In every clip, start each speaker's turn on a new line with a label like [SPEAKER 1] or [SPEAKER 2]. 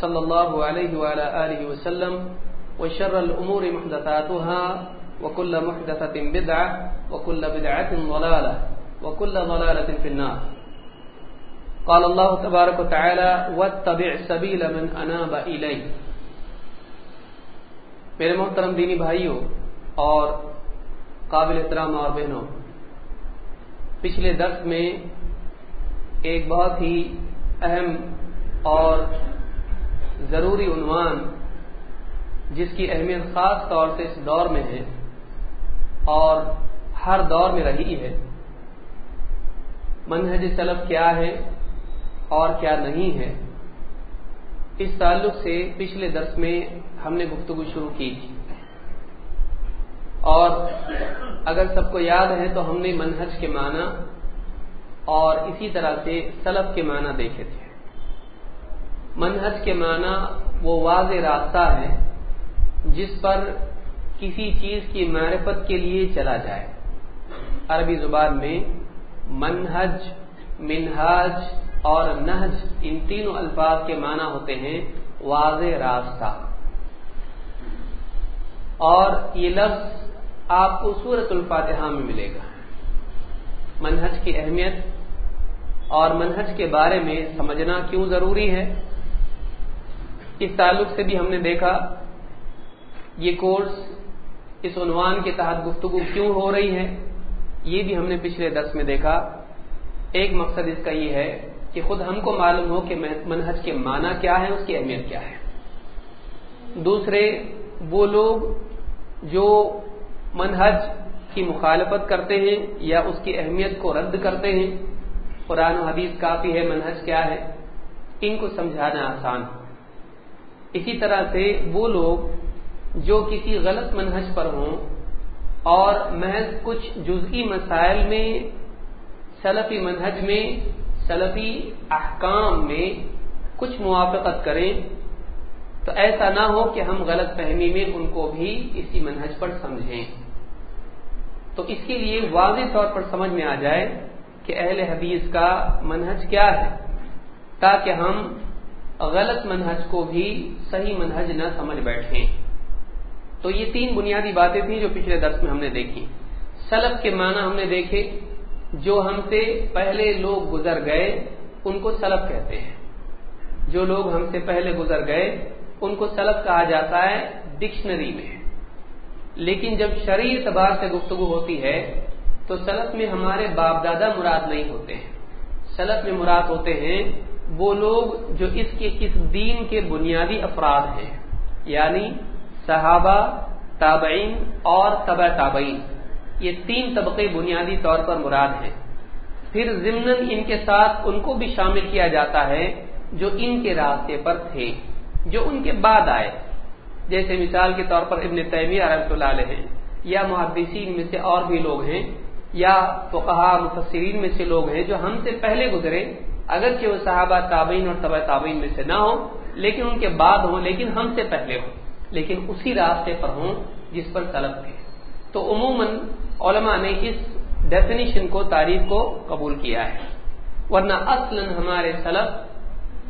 [SPEAKER 1] صلى الله عليه وعلى آله وسلم، وشر الأمور محدثاتها، وكل محدثة بدعة، وكل بدعة ضلالة، وكل ضلالة في النار. قال الله تبارك وتعالى واتبع سبيل من أناب إليه میرے محترم دینی بھائیوں اور قابل احترام اور بہنوں، پچھلے درس میں ایک بہت ہی اہم اور ضروری عنوان جس کی اہمیت خاص طور سے اس دور میں ہے اور ہر دور میں رہی ہے۔ منہج سلف کیا ہے اور کیا نہیں ہے۔ اس تعلق سے پچھلے درس میں ہم نے گفتگو شروع کی تھی۔ اور اگر سب کو یاد ہے تو ہم نے منہج کے معنی اور اسی طرح سے سلف کے معنی دیکھے تھے۔ منہج کے معنی وہ واضح راستہ ہے جس پر کسی چیز کی معرفت کے لیے چلا جائے۔ عربی زبان میں منہج منہج اور نہج ان تینوں الفاظ کے معنی ہوتے ہیں واضح راستہ۔ اور یہ لفظ آپ کو سورت الفاتحہ میں ملے گا۔ منہج کی اہمیت اور منہج کے بارے میں سمجھنا کیوں ضروری ہے؟ اس تعلق سے بھی ہم نے دیکھا یہ کورس اس عنوان کے تحت گفتگو کیوں ہو رہی ہے، یہ بھی ہم نے پچھلے درس میں دیکھا۔ ایک مقصد اس کا یہ ہے کہ خود ہم کو معلوم ہو کہ منہج کے معنی کیا ہے اس کی اہمیت کیا ہے۔ دوسرے، وہ لوگ جو منہج کی مخالفت کرتے ہیں یا اس کی اہمیت کو رد کرتے ہیں، قرآن و حدیث کافی ہے، منہج کیا ہے، ان کو سمجھانا آسان ہو۔ اسی طرح سے وہ لوگ جو کسی غلط منہج پر ہوں اور محض کچھ جزئی مسائل میں، سلفی منہج میں، سلفی احکام میں کچھ موافقت کریں، تو ایسا نہ ہو کہ ہم غلط فہمی میں ان کو بھی اسی منہج پر سمجھیں۔ تو اس کے لیے واضح طور پر سمجھ میں آ جائے کہ اہل حدیث کا منہج کیا ہے، تاکہ ہم غلط منہج کو بھی صحیح منہج نہ سمجھ بیٹھیں۔ تو یہ تین بنیادی باتیں تھیں جو پچھلے درس میں ہم نے دیکھی۔ سلف کے معنی ہم نے دیکھے، جو ہم سے پہلے لوگ گزر گئے، ان کو سلف کہتے ہیں۔ جو لوگ ہم سے پہلے گزر گئے، ان کو سلف کہا جاتا ہے ڈکشنری میں۔ لیکن جب شرعی اعتبار سے گفتگو ہوتی ہے، تو سلف میں ہمارے باپ دادا مراد نہیں ہوتے ہیں۔ سلف میں مراد ہوتے ہیں وہ لوگ جو اس کے اس دین کے بنیادی افراد ہیں یعنی صحابہ، تابعین اور طبع تابعین۔ یہ تین طبقے بنیادی طور پر مراد ہیں۔ پھر ضمن ان کے ساتھ ان کو بھی شامل کیا جاتا ہے جو ان کے راستے پر تھے، جو ان کے بعد آئے۔ جیسے مثال کے طور پر ابن تیمیہ رحمۃ اللہ علیہ یا محدثین میں سے اور بھی لوگ ہیں، یا فقہا مفسرین میں سے لوگ ہیں جو ہم سے پہلے گزرے اگرچہ وہ صحابہ تابعین اور طبع تابعین میں سے نہ ہوں، لیکن ان کے بعد ہوں، لیکن ہم سے پہلے ہوں، لیکن اسی راستے پر ہوں جس پر طلب تھے تو عموماً علماء نے اس ڈیفینیشن کو، تعریف کو قبول کیا ہے۔ ورنہ اصلا ہمارے سلف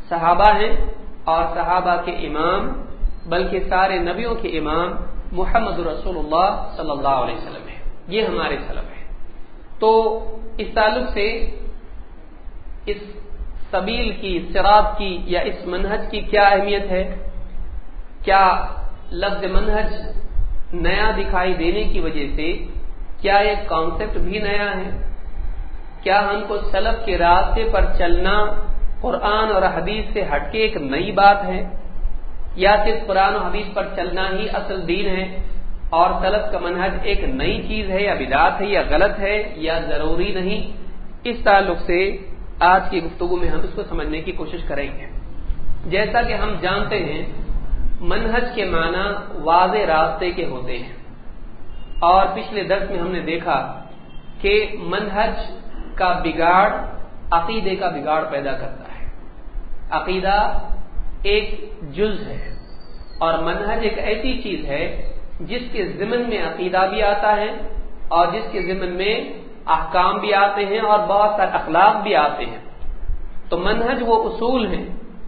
[SPEAKER 1] صحابہ ہیں اور صحابہ کے امام، بلکہ سارے نبیوں کے امام محمد رسول اللہ صلی اللہ علیہ وسلم ہے یہ ہمارے سلف ہے تو اس تعلق سے اس سبیل کی سراب کی یا اس منہج کی کیا اہمیت ہے؟ کیا لفظ منہج نیا دکھائی دینے کی وجہ سے کیا یہ کانسیپٹ بھی نیا ہے؟ کیا ہم کو سلف کے راستے پر چلنا قرآن اور حدیث سے ہٹ کے ایک نئی بات ہے؟ یا صرف قرآن و حدیث پر چلنا ہی اصل دین ہے اور سلف کا منہج ایک نئی چیز ہے یا بدات ہے یا غلط ہے یا ضروری نہیں؟ اس تعلق سے آج کی گفتگو میں ہم اس کو سمجھنے کی کوشش کریں گے۔ جیسا کہ ہم جانتے ہیں، منہج کے معنی واضح راستے کے ہوتے ہیں۔ اور پچھلے درس میں ہم نے دیکھا کہ منہج کا بگاڑ عقیدے کا بگاڑ پیدا کرتا ہے۔ عقیدہ ایک جز ہے اور منہج ایک ایسی چیز ہے جس کے ضمن میں عقیدہ بھی آتا ہے اور جس کے ضمن میں احکام بھی آتے ہیں اور بہت سارے اخلاق بھی آتے ہیں۔ تو منہج وہ اصول ہیں،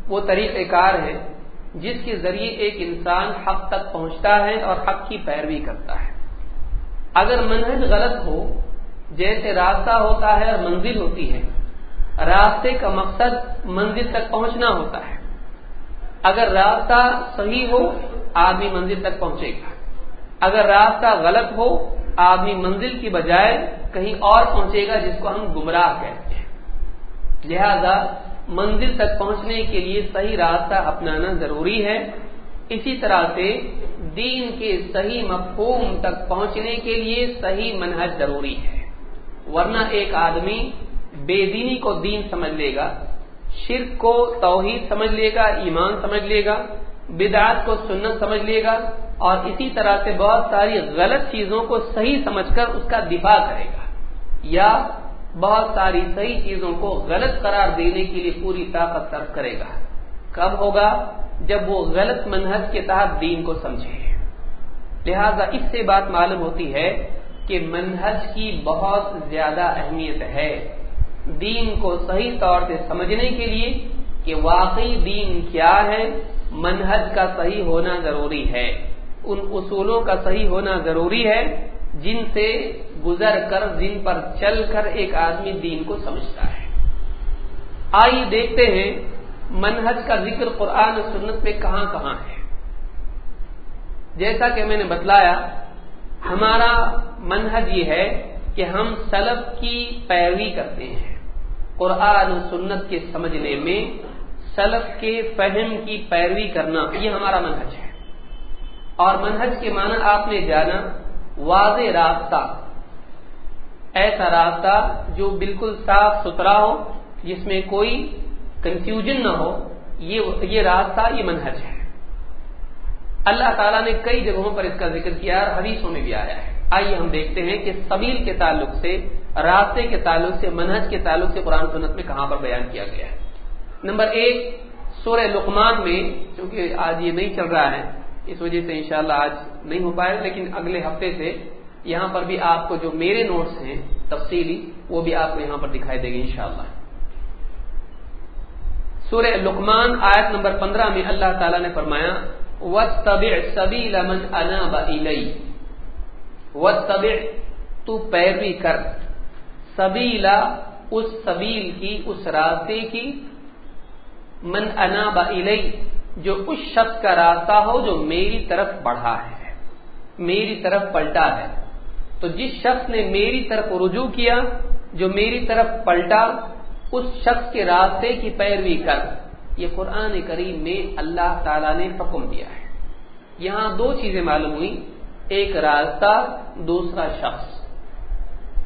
[SPEAKER 1] وہ طریقہ کار ہے جس کے ذریعے ایک انسان حق تک پہنچتا ہے اور حق کی پیروی کرتا ہے۔ اگر منہج غلط ہو، جیسے راستہ ہوتا ہے اور منزل ہوتی ہے، راستے کا مقصد منزل تک پہنچنا ہوتا ہے۔ اگر راستہ صحیح ہو، آدمی منزل تک پہنچے گا۔ اگر راستہ غلط ہو آدمی منزل کی بجائے کہیں اور پہنچے گا جس کو ہم گمراہ کہتے ہیں۔ لہذا منزل تک پہنچنے کے لیے صحیح راستہ اپنانا ضروری ہے۔ اسی طرح سے دین کے صحیح مفہوم تک پہنچنے کے لیے صحیح منہج ضروری ہے۔ ورنہ ایک آدمی بے دینی کو دین سمجھ لے گا، شرک کو توحید سمجھ لے گا، ایمان سمجھ لے گا بدعات کو سنت سمجھ لے گا اور اسی طرح سے بہت ساری غلط چیزوں کو صحیح سمجھ کر اس کا دفاع کرے گا یا بہت ساری صحیح چیزوں کو غلط قرار دینے کے لیے پوری طاقت صرف کرے گا۔ کب ہوگا؟ جب وہ غلط منہج کے تحت دین کو سمجھے۔ لہذا اس سے بات معلوم ہوتی ہے کہ منہج کی بہت زیادہ اہمیت ہے دین کو صحیح طور سے سمجھنے کے لیے کہ واقعی دین کیا ہے منہج کا صحیح ہونا ضروری ہے۔ ان اصولوں کا صحیح ہونا ضروری ہے جن سے گزر کر جن پر چل کر ایک آدمی دین کو سمجھتا ہے۔ آئیے دیکھتے ہیں منہج کا ذکر قرآن و سنت میں کہاں کہاں ہے۔ جیسا کہ میں نے بتلایا، ہمارا منہج یہ ہے کہ ہم سلب کی پیروی کرتے ہیں۔ قرآن و سنت کے سمجھنے میں سلف کے فہم کی پیروی کرنا، یہ ہمارا منہج ہے۔ اور منہج کے معنی آپ نے جانا واضح راستہ ایسا راستہ جو بالکل صاف ستھرا ہو، جس میں کوئی کنفیوژن نہ ہو، یہ یہ راستہ یہ منہج ہے۔ اللہ تعالیٰ نے کئی جگہوں پر اس کا ذکر کیا اور حدیثوں میں بھی آیا ہے۔ آئیے ہم دیکھتے ہیں کہ سبیل کے تعلق سے راستے کے تعلق سے، منہج کے تعلق سے قرآن سنت میں کہاں پر بیان کیا گیا ہے۔ نمبر ایک سورہ لقمان میں، چونکہ آج یہ نہیں چل رہا ہے، اس وجہ سے انشاءاللہ آج نہیں ہو پائے، لیکن اگلے ہفتے سے یہاں پر بھی آپ کو جو میرے نوٹس ہیں تفصیلی، وہ بھی آپ کو یہاں پر دکھائی دے گی انشاءاللہ۔ سورہ لقمان آیت نمبر پندرہ میں اللہ تعالی نے فرمایا سبیل من اناب تو پیروی کر۔ سبیلا اس سبیل کی، اس راستے کی من اناب الی جو اس شخص کا راستہ ہو جو میری طرف بڑھا ہے، میری طرف پلٹا ہے۔ تو جس شخص نے میری طرف رجوع کیا، جو میری طرف پلٹا، اس شخص کے راستے کی پیروی کر۔ یہ قرآن کریم میں اللہ تعالی نے حکم دیا ہے۔ یہاں دو چیزیں معلوم ہوئی ایک راستہ، دوسرا شخص۔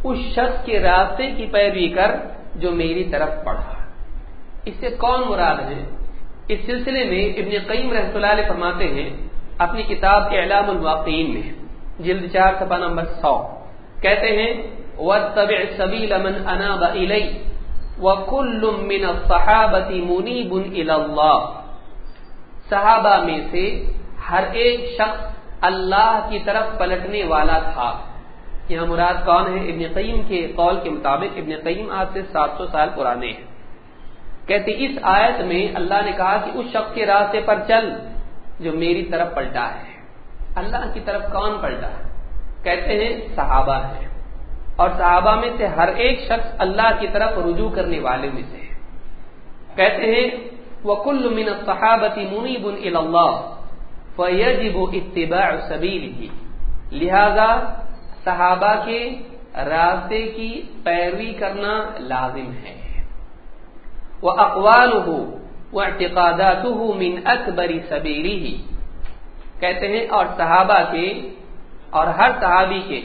[SPEAKER 1] اس شخص کے راستے کی پیروی کر جو میری طرف پڑھا اس سے کون مراد ہے؟ اس سلسلے میں ابن قیم رحمۃ اللہ علیہ فرماتے ہیں، اپنی کتاب کے اعلام الواقعین میں، جلد چار سفا نمبر سو۔ کہتے ہیں، وَاتَّبِعْ سَبِيلَ مَنْ أَنَابَ إِلَيْ، وَكُلٌّ مِّنَ الصَّحَابَةِ مُنِيبٌ إِلَى اللَّهِ۔ صحابہ میں سے ہر ایک شخص اللہ کی طرف پلٹنے والا تھا۔ یہاں مراد کون ہے؟ ابن قیم کے قول کے مطابق ابن قیم آج سے سات سو سال پرانے ہیں۔ کہتے اس آیت میں اللہ نے کہا کہ اس شخص کے راستے پر چل جو میری طرف پلٹا ہے۔ اللہ کی طرف کون پلٹا ہے؟ کہتے ہیں، صحابہ ہیں اور صحابہ میں سے ہر ایک شخص اللہ کی طرف رجوع کرنے والے میں سے کہتے ہیں وہ کل من صحابتی منی بن اللہ فیجب اتباع سبیل ہی لہذا صحابہ کے راستے کی پیروی کرنا لازم ہے۔ وہ اقوال ہو وہ اعتقادات من اکبری ہی کہتے ہیں، اور صحابہ کے، اور ہر صحابی کے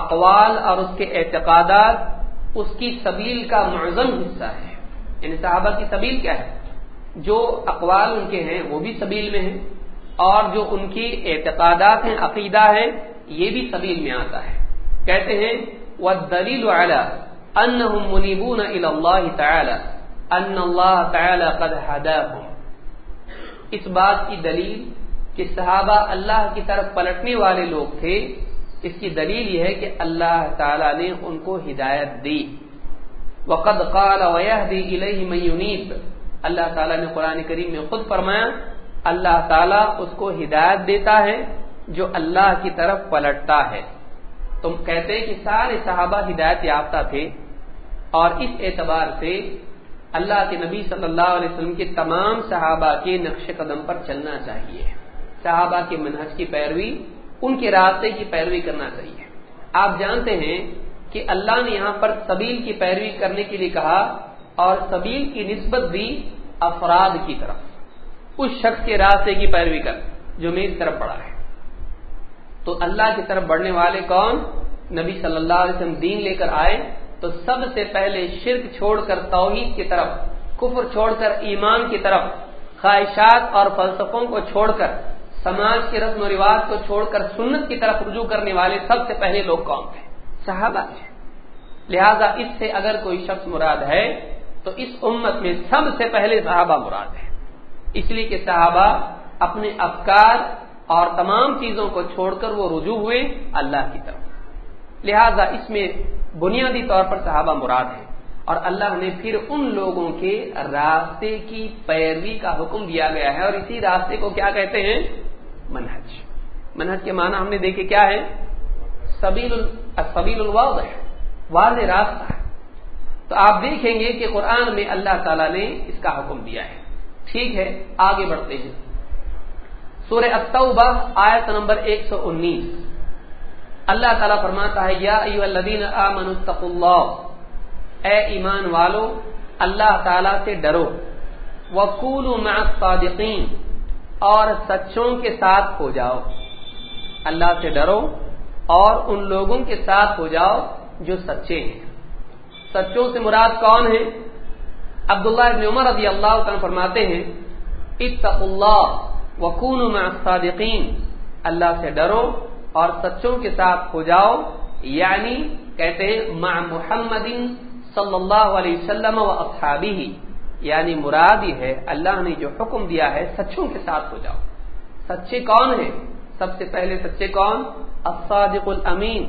[SPEAKER 1] اقوال اور اس کے اعتقادات اس کی سبیل کا معظم حصہ ہے یعنی صحابہ کی سبیل کیا ہے؟ جو اقوال ان کے ہیں، وہ بھی سبیل میں ہیں، اور جو ان کی اعتقادات ہیں، عقیدہ ہے یہ بھی سبیل میں آتا ہے۔ کہتے ہیں وہ دلیل اس بات کی دلیل کہ صحابہ اللہ کی طرف پلٹنے والے لوگ تھے، اس کی دلیل یہ ہے کہ اللہ تعالی نے ان کو ہدایت دی۔ وقد قال من ينيب۔ اللہ تعالیٰ نے قرآن کریم میں خود فرمایا، اللہ تعالیٰ اس کو ہدایت دیتا ہے جو اللہ کی طرف پلٹتا ہے۔ تم کہتے ہیں کہ سارے صحابہ ہدایت یافتہ تھے اور اس اعتبار سے اللہ کے نبی صلی اللہ علیہ وسلم کے تمام صحابہ کے نقش قدم پر چلنا چاہیے۔ صحابہ کے منہج کی پیروی، ان کے راستے کی پیروی کرنا چاہیے۔ آپ جانتے ہیں کہ اللہ نے یہاں پر سبیل کی پیروی کرنے کے لیے کہا اور سبیل کی نسبت دی افراد کی طرف۔ اس شخص کے راستے کی پیروی کر، جو میری طرف بڑھا ہے۔ تو اللہ کی طرف بڑھنے والے کون؟ نبی صلی اللہ علیہ وسلم دین لے کر آئے۔ تو سب سے پہلے شرک چھوڑ کر توحید کی طرف، کفر چھوڑ کر ایمان کی طرف، خواہشات اور فلسفوں کو چھوڑ کر، سماج کے رسم و رواج کو چھوڑ کر، سنت کی طرف رجوع کرنے والے سب سے پہلے لوگ کون تھے صحابہ تھے لہذا اس سے اگر کوئی شخص مراد ہے، تو اس امت میں سب سے پہلے صحابہ مراد ہے۔ اس لیے کہ صحابہ اپنے افکار اور تمام چیزوں کو چھوڑ کر وہ رجوع ہوئے اللہ کی طرف۔ لہذا اس میں بنیادی طور پر صحابہ مراد ہے اور اللہ نے پھر ان لوگوں کے راستے کی پیروی کا حکم دیا گیا ہے اور اسی راستے کو کیا کہتے ہیں؟ منہج۔ منہج کے معنی ہم نے دیکھے کیا ہے؟ سبیل سبیل الواضح، واضح راستہ ہے۔ تو آپ دیکھیں گے کہ قرآن میں اللہ تعالی نے اس کا حکم دیا ہے۔ ٹھیک ہے، آگے بڑھتے ہیں۔ سورہ التوبہ، آیت نمبر ایک سو انیس۔ اللہ تعالیٰ فرماتا ہے، یا الذین آمنوا اتقوا اللہ۔ اے ایمان والو، اللہ تعالی سے ڈرو۔ وقولوا مع الصادقین اور سچوں کے ساتھ ہو جاؤ۔ اللہ سے ڈرو اور ان لوگوں کے ساتھ ہو جاؤ جو سچے ہیں۔ سچوں سے مراد کون ہے؟ عبداللہ ابن عمر رضی اللہ تعالیٰ فرماتے ہیں اتق اللہ وکون مع الصادقین اللہ سے ڈرو اور سچوں کے ساتھ ہو جاؤ یعنی کہتے ہیں، مع محمد صلی اللہ علیہ وسلم و اصحابی یعنی مراد یہ ہے، اللہ نے جو حکم دیا ہے، سچوں کے ساتھ ہو جاؤ۔ سچے کون ہیں؟ سب سے پہلے سچے کون؟ الصادق الامین،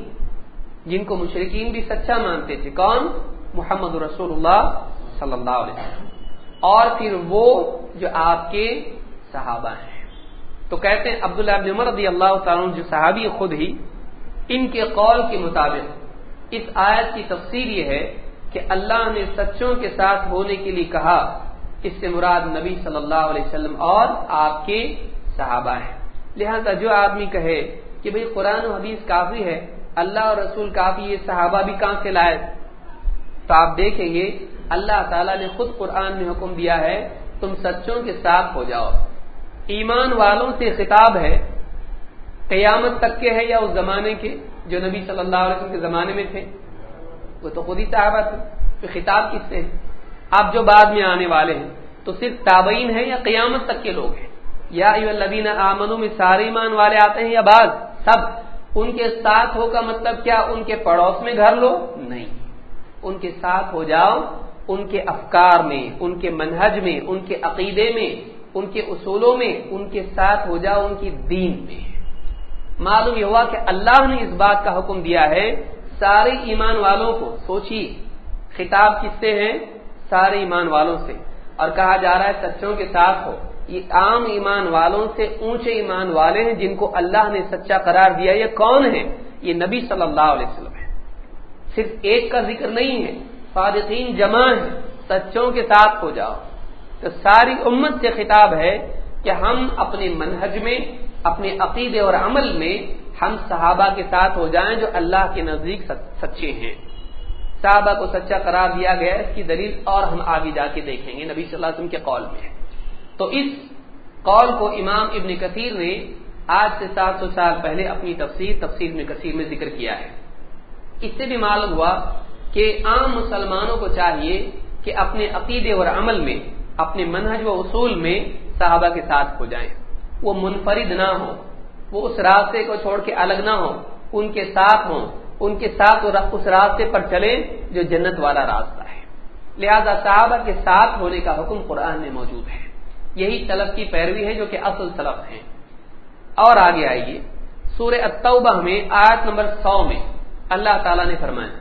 [SPEAKER 1] جن کو مشرقین بھی سچا مانتے تھے۔ کون؟ محمد رسول اللہ صلی اللہ علیہ وسلم۔ اور پھر وہ جو آپ کے صحابہ ہیں۔ تو کہتے ہیں عبداللہ ابن عمر رضی اللہ تعالیٰ جو صحابی خود ہی، ان کے قول کے مطابق، اس آیت کی تفسیر یہ ہے کہ اللہ نے سچوں کے ساتھ ہونے کے لیے کہا، اس سے مراد نبی صلی اللہ علیہ وسلم اور آپ کے صحابہ ہیں۔ لہذا جو آدمی کہے کہ بھئی قرآن و حدیث کافی ہے، اللہ اور رسول کافی، یہ صحابہ بھی کہاں سے لائے؟ تو آپ دیکھیں گے، اللہ تعالیٰ نے خود قرآن میں حکم دیا ہے، تم سچوں کے ساتھ ہو جاؤ۔ ایمان والوں سے خطاب ہے، قیامت تک کے ہے یا اس زمانے کے، جو نبی صلی اللہ علیہ وسلم کے زمانے میں تھے؟ وہ تو خود ہی صحابہ تھے۔ تو خطاب کس سے ہے؟ آپ جو بعد میں آنے والے ہیں، تو صرف تابعین ہیں یا قیامت تک کے لوگ ہیں؟ یا الذین آمنوا، میں سارے ایمان والے آتے ہیں یا بعض سب۔ ان کے ساتھ ہو کا مطلب کیا؟ ان کے پڑوس میں گھر لو؟ نہیں۔ ان کے ساتھ ہو جاؤ، ان کے افکار میں، ان کے منہج میں، ان کے عقیدے میں ان کے اصولوں میں ان کے ساتھ ہو جاؤ، ان کی دین میں۔ معلوم یہ ہوا کہ اللہ نے اس بات کا حکم دیا ہے، سارے ایمان والوں کو۔ سوچیے، خطاب کس سے ہے؟ سارے ایمان والوں سے۔ اور کہا جا رہا ہے، سچوں کے ساتھ ہو۔ یہ عام ایمان والوں سے اونچے ایمان والے ہیں جن کو اللہ نے سچا قرار دیا۔ یہ کون ہے یہ نبی صلی اللہ علیہ وسلم ہے صرف ایک کا ذکر نہیں ہے صادقین جمع ہے سچوں کے ساتھ ہو جاؤ۔ تو ساری امت سے خطاب ہے کہ ہم اپنے منہج میں، اپنے عقیدے اور عمل میں ہم صحابہ کے ساتھ ہو جائیں جو اللہ کے نزدیک سچے ہیں۔ صحابہ کو سچا قرار دیا گیا اس کی دلیل اور ہم آگے جا کے دیکھیں گے۔ نبی صلی اللہ علیہ وسلم کے قول میں تو اس قول کو امام ابن کثیر نے آج سے سات سو سال پہلے اپنی تفسیر تفسیر میں کثیر میں ذکر کیا ہے۔ اس سے بھی معلوم ہوا کہ عام مسلمانوں کو چاہیے کہ اپنے عقیدے اور عمل میں اپنے منہج و اصول میں صحابہ کے ساتھ ہو جائیں۔ وہ منفرد نہ ہو وہ اس راستے کو چھوڑ کے الگ نہ ہو ان کے ساتھ ہوں، ان کے ساتھ اس راستے پر چلیں جو جنت والا راستہ ہے۔ لہذا صحابہ کے ساتھ ہونے کا حکم قرآن میں موجود ہے۔ یہی سلف کی پیروی ہے جو کہ اصل سلف ہے اور آگے آئیے۔ سور التوبہ میں آیت نمبر سو میں اللہ تعالیٰ نے فرمایا،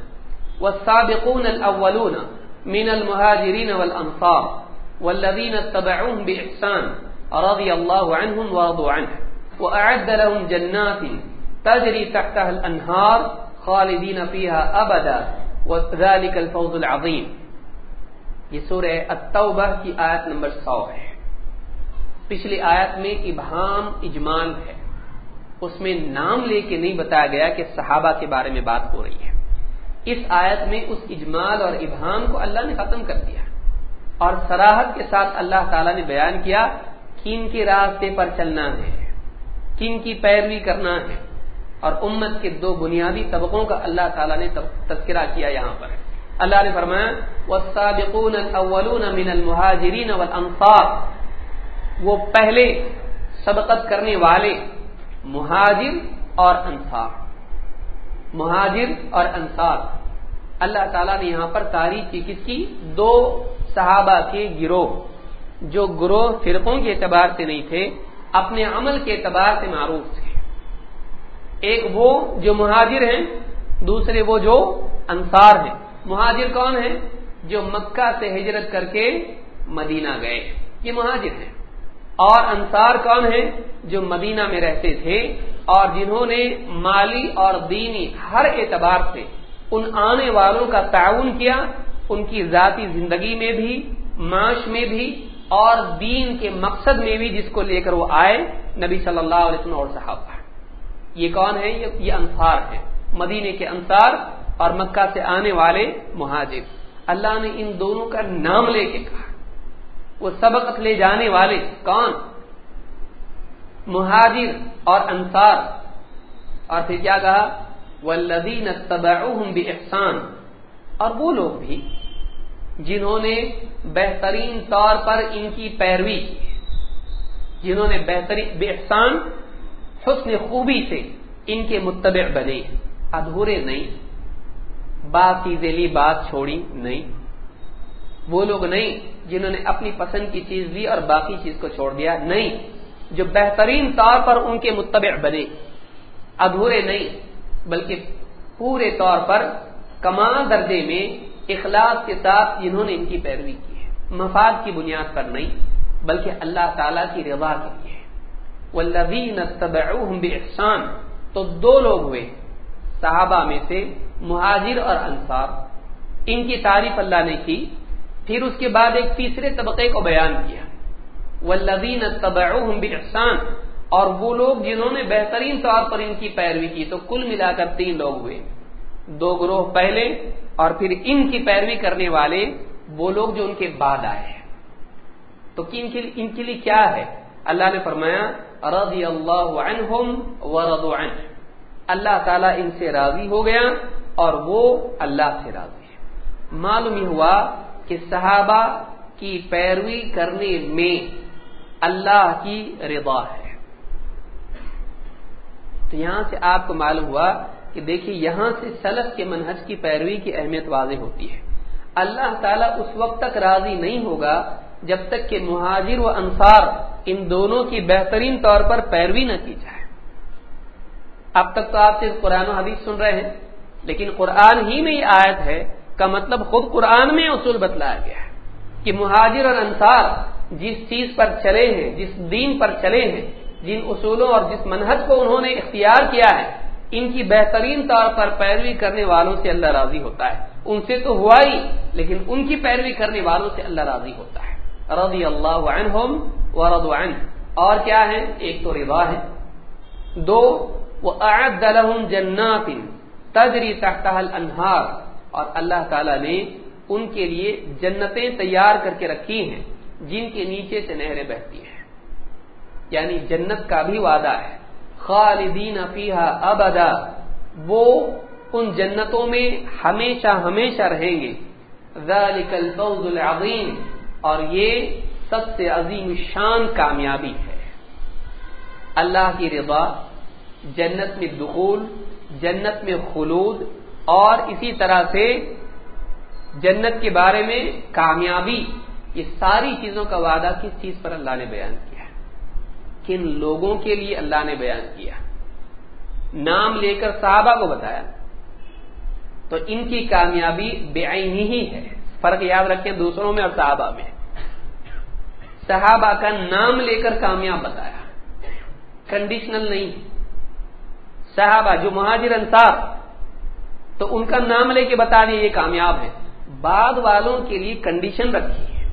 [SPEAKER 1] والسابقون الاولون من المهاجرين والانصار والذين اتبعوهم باحسان رضي الله عنهم ورضوا عنه واعد لهم جنات تجري تحتها الانهار خالدين فيها ابدا وذلك الفوز العظيم یہ سورہ التوبہ کی آیت نمبر سو ہے. پچھلی آیت میں ابہام اجمال ہے. اس میں نام لے کے نہیں بتایا گیا کہ صحابہ کے بارے میں بات ہو رہی ہے. اس آیت میں اس اجمال اور ابہام کو اللہ نے ختم کر دیا. اور سراہد کے ساتھ اللہ تعالی نے بیان کیا، کن کے راستے پر چلنا ہے، کن کی پیروی کرنا ہے۔ اور امت کے دو بنیادی طبقوں کا اللہ تعالیٰ نے تذکرہ کیا یہاں پر۔ اللہ نے فرمایا، والسابقون الاولون من المهاجرین والانصار وہ پہلے سبقت کرنے والے مہاجر اور انصار۔ مہاجر اور انصار۔ اللہ تعالیٰ نے یہاں پر تاریخ کی کس کی؟ دو صحابہ کے گروہ، جو گروہ فرقوں کے اعتبار سے نہیں تھے، اپنے عمل کے اعتبار سے معروف تھے۔ ایک وہ جو مہاجر ہیں، دوسرے وہ جو انصار ہیں۔ مہاجر کون ہیں؟ جو مکہ سے ہجرت کر کے مدینہ گئے۔ یہ مہاجر ہیں۔ اور انصار کون ہیں؟ جو مدینہ میں رہتے تھے۔ اور جنہوں نے مالی اور دینی ہر اعتبار سے ان آنے والوں کا تعاون کیا۔ ان کی ذاتی زندگی میں بھی، معاش میں بھی، اور دین کے مقصد میں بھی جس کو لے کر وہ آئے نبی صلی اللہ علیہ وسلم اور صحابہ یہ کون ہے یہ انصار ہے مدینے کے انصار اور مکہ سے آنے والے مہاجر۔ اللہ نے ان دونوں کا نام لے کے کہا۔ وہ سبقت لے جانے والے کون؟ مہاجر اور انصار۔ اور پھر کیا کہا؟ ولدین بحسان اور وہ لوگ بھی جنہوں نے بہترین طور پر ان کی پیروی کی، جنہوں نے بہترین، بے احسان، حسن خوبی سے ان کے متبع بنے۔ ادھورے نہیں بات چیزیں لی بات چھوڑی نہیں۔ وہ لوگ نہیں جنہوں نے اپنی پسند کی چیز لی اور باقی چیز کو چھوڑ دیا، نہیں۔ جو بہترین طور پر ان کے متبع بنے۔ ادھورے نہیں، بلکہ پورے طور پر کمال درجے میں اخلاص کے ساتھ جنہوں نے ان کی پیروی کی ہے۔ مفاد کی بنیاد پر نہیں، بلکہ اللہ تعالی کی رضا کے لیے والذین اتبعوهم باحسان تو دو لوگ ہوئے، صحابہ میں سے مہاجر اور انصار۔ ان کی تعریف اللہ نے کی، پھر اس کے بعد ایک تیسرے طبقے کو بیان کیا۔ والذین اتبعوهم باحسان اور وہ لوگ جنہوں نے بہترین طور پر ان کی پیروی کی، تو کل ملا کر تین لوگ ہوئے۔ دو گروہ پہلے اور پھر ان کی پیروی کرنے والے وہ لوگ جو ان کے بعد آئے ہیں۔ تو ان کے لیے کیا ہے؟ اللہ نے فرمایا رضی اللہ عنہم ورضوا عنہ. اللہ تعالیٰ ان سے راضی ہو گیا اور وہ اللہ سے راضی ہے۔ معلوم ہی ہوا کہ صحابہ کی پیروی کرنے میں اللہ کی رضا ہے۔ تو یہاں سے آپ کو معلوم ہوا کہ دیکھیے یہاں سے سلف کے منہج کی پیروی کی اہمیت واضح ہوتی ہے۔ اللہ تعالیٰ اس وقت تک راضی نہیں ہوگا جب تک کہ مہاجر و انصار ان دونوں کی بہترین طور پر پیروی نہ کی جائے۔ اب تک تو آپ صرف قرآن و حدیث سن رہے ہیں، لیکن قرآن ہی میں یہ آیت ہے، کا مطلب خود قرآن میں اصول بتلایا گیا ہے کہ مہاجر اور انصار جس چیز پر چلے ہیں، جس دین پر چلے ہیں، جن اصولوں اور جس منہج کو انہوں نے اختیار کیا ہے ان کی بہترین طور پر پیروی کرنے والوں سے اللہ راضی ہوتا ہے۔ ان سے تو ہوا ہی، لیکن ان کی پیروی کرنے والوں سے اللہ راضی ہوتا ہے۔ رضی اللہ عنہم ورضوا اور کیا ہے؟ ایک تو رضا ہے۔ دو، وہ اعد لهم جنات تجری تحتها الانہار۔ اور اللہ تعالی نے ان کے لیے جنتیں تیار کر کے رکھی ہیں، جن کے نیچے سے نہریں بہتی ہیں۔ یعنی جنت کا بھی وعدہ ہے۔ خالدین فیہا ابدا۔ وہ ان جنتوں میں ہمیشہ ہمیشہ رہیں گے۔ ذالک الفوز العظیم۔ اور یہ سب سے عظیم شان کامیابی ہے۔ اللہ کی رضا، جنت میں دخول، جنت میں خلود، اور اسی طرح سے جنت کے بارے میں کامیابی، یہ ساری چیزوں کا وعدہ کس چیز پر اللہ نے بیان کیا؟ کن لوگوں کے لیے اللہ نے بیان کیا۔ نام لے کر صحابہ کو بتایا۔ تو ان کی کامیابی بے ہی ہے۔ فرق یاد رکھیں دوسروں میں اور صحابہ میں۔ صحابہ کا نام لے کر کامیاب بتایا۔ کنڈیشنل نہیں۔ صحابہ جو مہاجر انصار، تو ان کا نام لے کے بتا دیا یہ کامیاب ہے۔ بعد والوں کے لیے کنڈیشن رکھی ہے۔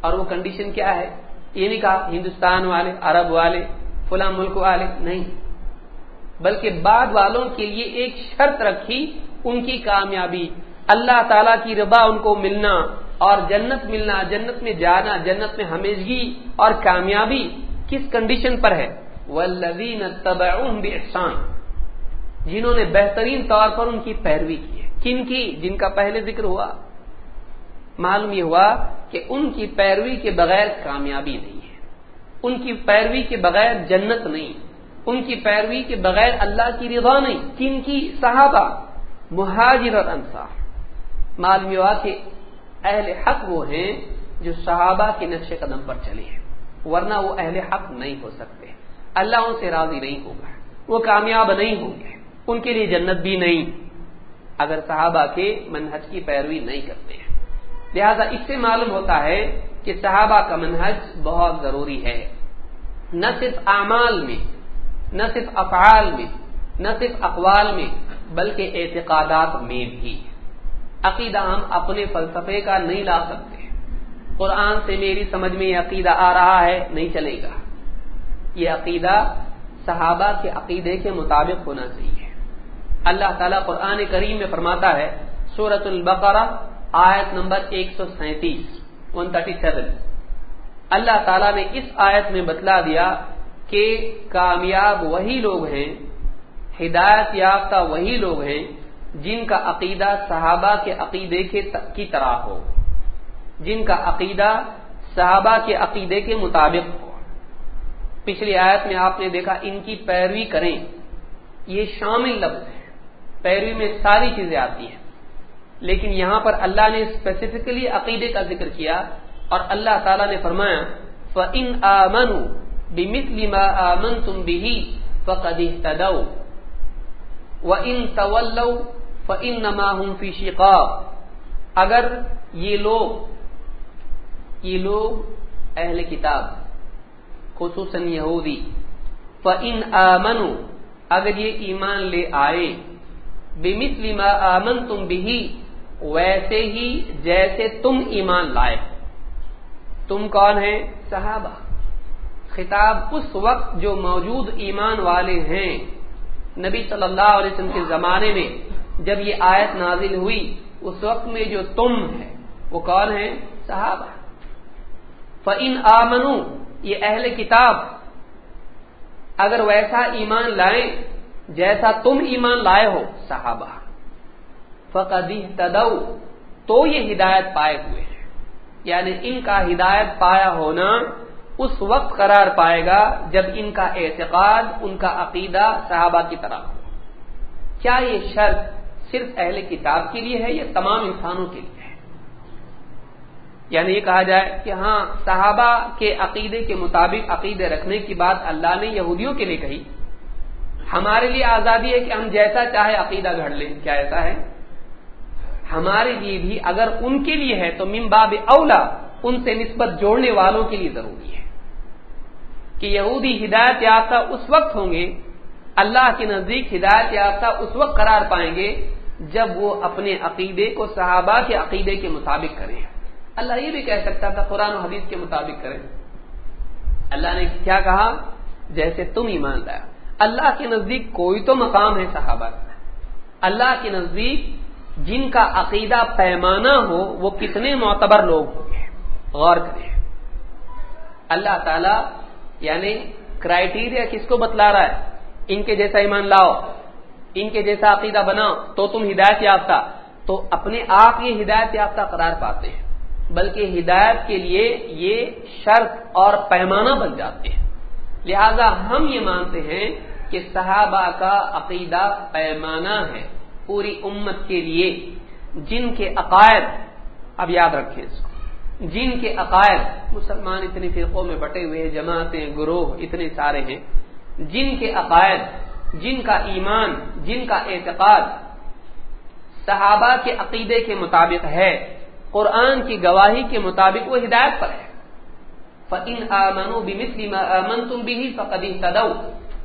[SPEAKER 1] اور وہ کنڈیشن کیا ہے؟ یہ نہیں کہا ہندوستان والے، عرب والے، فلاں ملک والے، نہیں۔ بلکہ بعد والوں کے لیے ایک شرط رکھی، ان کی کامیابی۔ اللہ تعالی کی ربا ان کو ملنا۔ اور جنت ملنا، جنت میں جانا، جنت میں ہمیشگی اور کامیابی کس کنڈیشن پر ہے؟ ولدین احسان جنہوں نے بہترین طور پر ان کی پیروی کی ہے۔ کن کی؟ جن کا پہلے ذکر ہوا۔ معلوم یہ ہوا کہ ان کی پیروی کے بغیر کامیابی نہیں ہے۔ ان کی پیروی کے بغیر جنت نہیں۔ ان کی پیروی کے بغیر اللہ کی رضا نہیں۔ کن کی صحابہ، مہاجر اور انصار۔ معلوم ہوا کہ اہل حق وہ ہیں جو صحابہ کے نقش قدم پر چلے ہیں، ورنہ وہ اہل حق نہیں ہو سکتے۔ اللہ ان سے راضی نہیں ہوگا، وہ کامیاب نہیں ہوں گے۔ ان کے لیے جنت بھی نہیں۔ اگر صحابہ کے منہج کی پیروی نہیں کرتے ہیں۔ لہذا اس سے معلوم ہوتا ہے کہ صحابہ کا منہج بہت ضروری ہے۔ نہ صرف اعمال میں، نہ صرف افعال میں، نہ صرف اقوال میں، بلکہ اعتقادات میں بھی۔ عقیدہ ہم اپنے فلسفے کا نہیں لا سکتے۔ قرآن سے میری سمجھ میں یہ عقیدہ آ رہا ہے، نہیں چلے گا۔ یہ عقیدہ صحابہ کے عقیدے کے مطابق ہونا چاہیے۔ اللہ تعالیٰ قرآن کریم میں فرماتا ہے سورت البقرہ آیت نمبر ایک سو سینتیس ون تھرٹی سیون اللہ تعالیٰ نے اس آیت میں بتلا دیا کہ کامیاب وہی لوگ ہیں، ہدایت یافتہ وہی لوگ ہیں جن کا عقیدہ صحابہ کے عقیدے کی طرح ہو، جن کا عقیدہ صحابہ کے عقیدے کے مطابق ہو۔ پچھلی آیت میں آپ نے دیکھا ان کی پیروی کریں، یہ شامل لفظ ہے پیروی میں ساری چیزیں آتی ہیں۔ لیکن یہاں پر اللہ نے اسپیسیفکلی عقیدے کا ذکر کیا اور اللہ تعالی نے فرمایا، فَإِنْ آمَنُوا بِمِثْلِ مَا آمَنْتُمْ بِهِ فَقَدِ اهْتَدَوْا وَإِنْ تَوَلَّوْا فَإِنَّمَا هُمْ فِي شِقَاقٍ اگر یہ لوگ یہ لوگ اہل کتاب، خصوصاً یہودی، فَإِنْ آمَنُوا اگر یہ ایمان لے آئے، بمثل ما آمنتم به ویسے ہی جیسے تم ایمان لائے۔ تم کون ہیں؟ صحابہ۔ خطاب اس وقت جو موجود ایمان والے ہیں۔ نبی صلی اللہ علیہ وسلم کے زمانے میں جب یہ آیت نازل ہوئی، اس وقت میں جو تم ہے وہ کون ہے صحابہ۔ فَإِنْ آمَنُوا، یہ اہل کتاب، اگر ویسا ایمان لائیں، جیسا تم ایمان لائے ہو، صحابہ۔ فقدی تدو تو یہ ہدایت پائے ہوئے ہیں۔ یعنی ان کا ہدایت پایا ہونا اس وقت قرار پائے گا جب ان کا اعتقاد، ان کا عقیدہ صحابہ کی طرح ہو۔ کیا یہ شرط صرف اہل کتاب کے لیے ہے یا تمام انسانوں کے لیے ہے؟ یعنی یہ کہا جائے کہ ہاں صحابہ کے عقیدے کے مطابق عقیدے رکھنے کی بات اللہ نے یہودیوں کے لیے کہی۔ ہمارے لیے آزادی ہے کہ ہم جیسا چاہے عقیدہ گھڑ لیں۔ کیا ایسا ہے؟ ہمارے لیے بھی اگر ان کے لیے ہے تو ممباب اولا، ان سے نسبت جوڑنے والوں کے لیے ضروری ہے۔ کہ یہودی ہدایت یافتہ اس وقت ہوں گے، اللہ کے نزدیک ہدایت یافتہ اس وقت قرار پائیں گے جب وہ اپنے عقیدے کو صحابہ کے عقیدے کے مطابق کریں۔ اللہ یہ بھی کہہ سکتا تھا قرآن و حدیث کے مطابق کریں۔ اللہ نے کیا کہا؟ جیسے تم ایمان لایا اللہ کے نزدیک کوئی تو مقام ہے صحابہ کا۔ اللہ کے نزدیک جن کا عقیدہ پیمانہ ہو، وہ کتنے معتبر لوگ ہوں؟ گے غور کریں۔ اللہ تعالی یعنی کرائٹیریا کس کو بتلا رہا ہے؟ ان کے جیسا ایمان لاؤ، ان کے جیسا عقیدہ بناؤ، تو تم ہدایت یافتہ۔ تو اپنے آپ یہ ہدایت یافتہ قرار پاتے ہیں۔ بلکہ ہدایت کے لیے یہ شرط اور پیمانہ بن جاتے ہیں۔ لہذا ہم یہ مانتے ہیں کہ صحابہ کا عقیدہ پیمانہ ہے۔ پوری امت کے لیے جن کے عقائد، اب یاد رکھیں اس کو، جن کے عقائد، مسلمان اتنی فرقوں میں بٹے ہوئے جماعتیں، گروہ اتنے سارے ہیں، جن کے عقائد، جن کا ایمان، جن کا اعتقاد صحابہ کے عقیدے کے مطابق ہے، قرآن کی گواہی کے مطابق وہ ہدایت پر ہے۔ فن امن تم بھی فقدی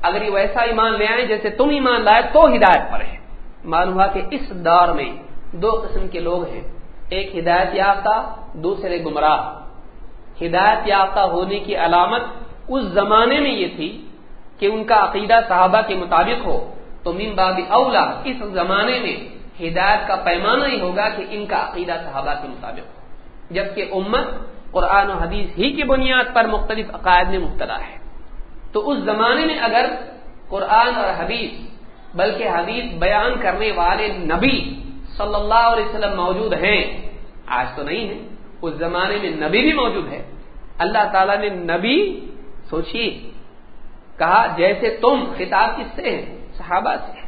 [SPEAKER 1] اگر یہ ویسا ایمان لے آئے جیسے تم ایمان لائے، تو ہدایت پر ہے۔ معلوم ہوا کہ اس دور میں دو قسم کے لوگ ہیں۔ ایک ہدایت یافتہ، دوسرے گمراہ۔ ہدایت یافتہ ہونے کی علامت اس زمانے میں یہ تھی کہ ان کا عقیدہ صحابہ کے مطابق ہو۔ تو من باب اولا، اس زمانے میں ہدایت کا پیمانہ ہی ہوگا کہ ان کا عقیدہ صحابہ کے مطابق ہو۔ جبکہ امت قرآن و حدیث ہی کی بنیاد پر مختلف عقائد میں مبتلا ہے۔ تو اس زمانے میں اگر قرآن اور حدیث بلکہ حدیث بیان کرنے والے نبی صلی اللہ علیہ وسلم موجود ہیں۔ آج تو نہیں ہے، اس زمانے میں نبی بھی موجود ہے۔ اللہ تعالیٰ نے نبی، سوچیے، کہا جیسے تم خطاب کس سے ہیں؟ صحابہ سے۔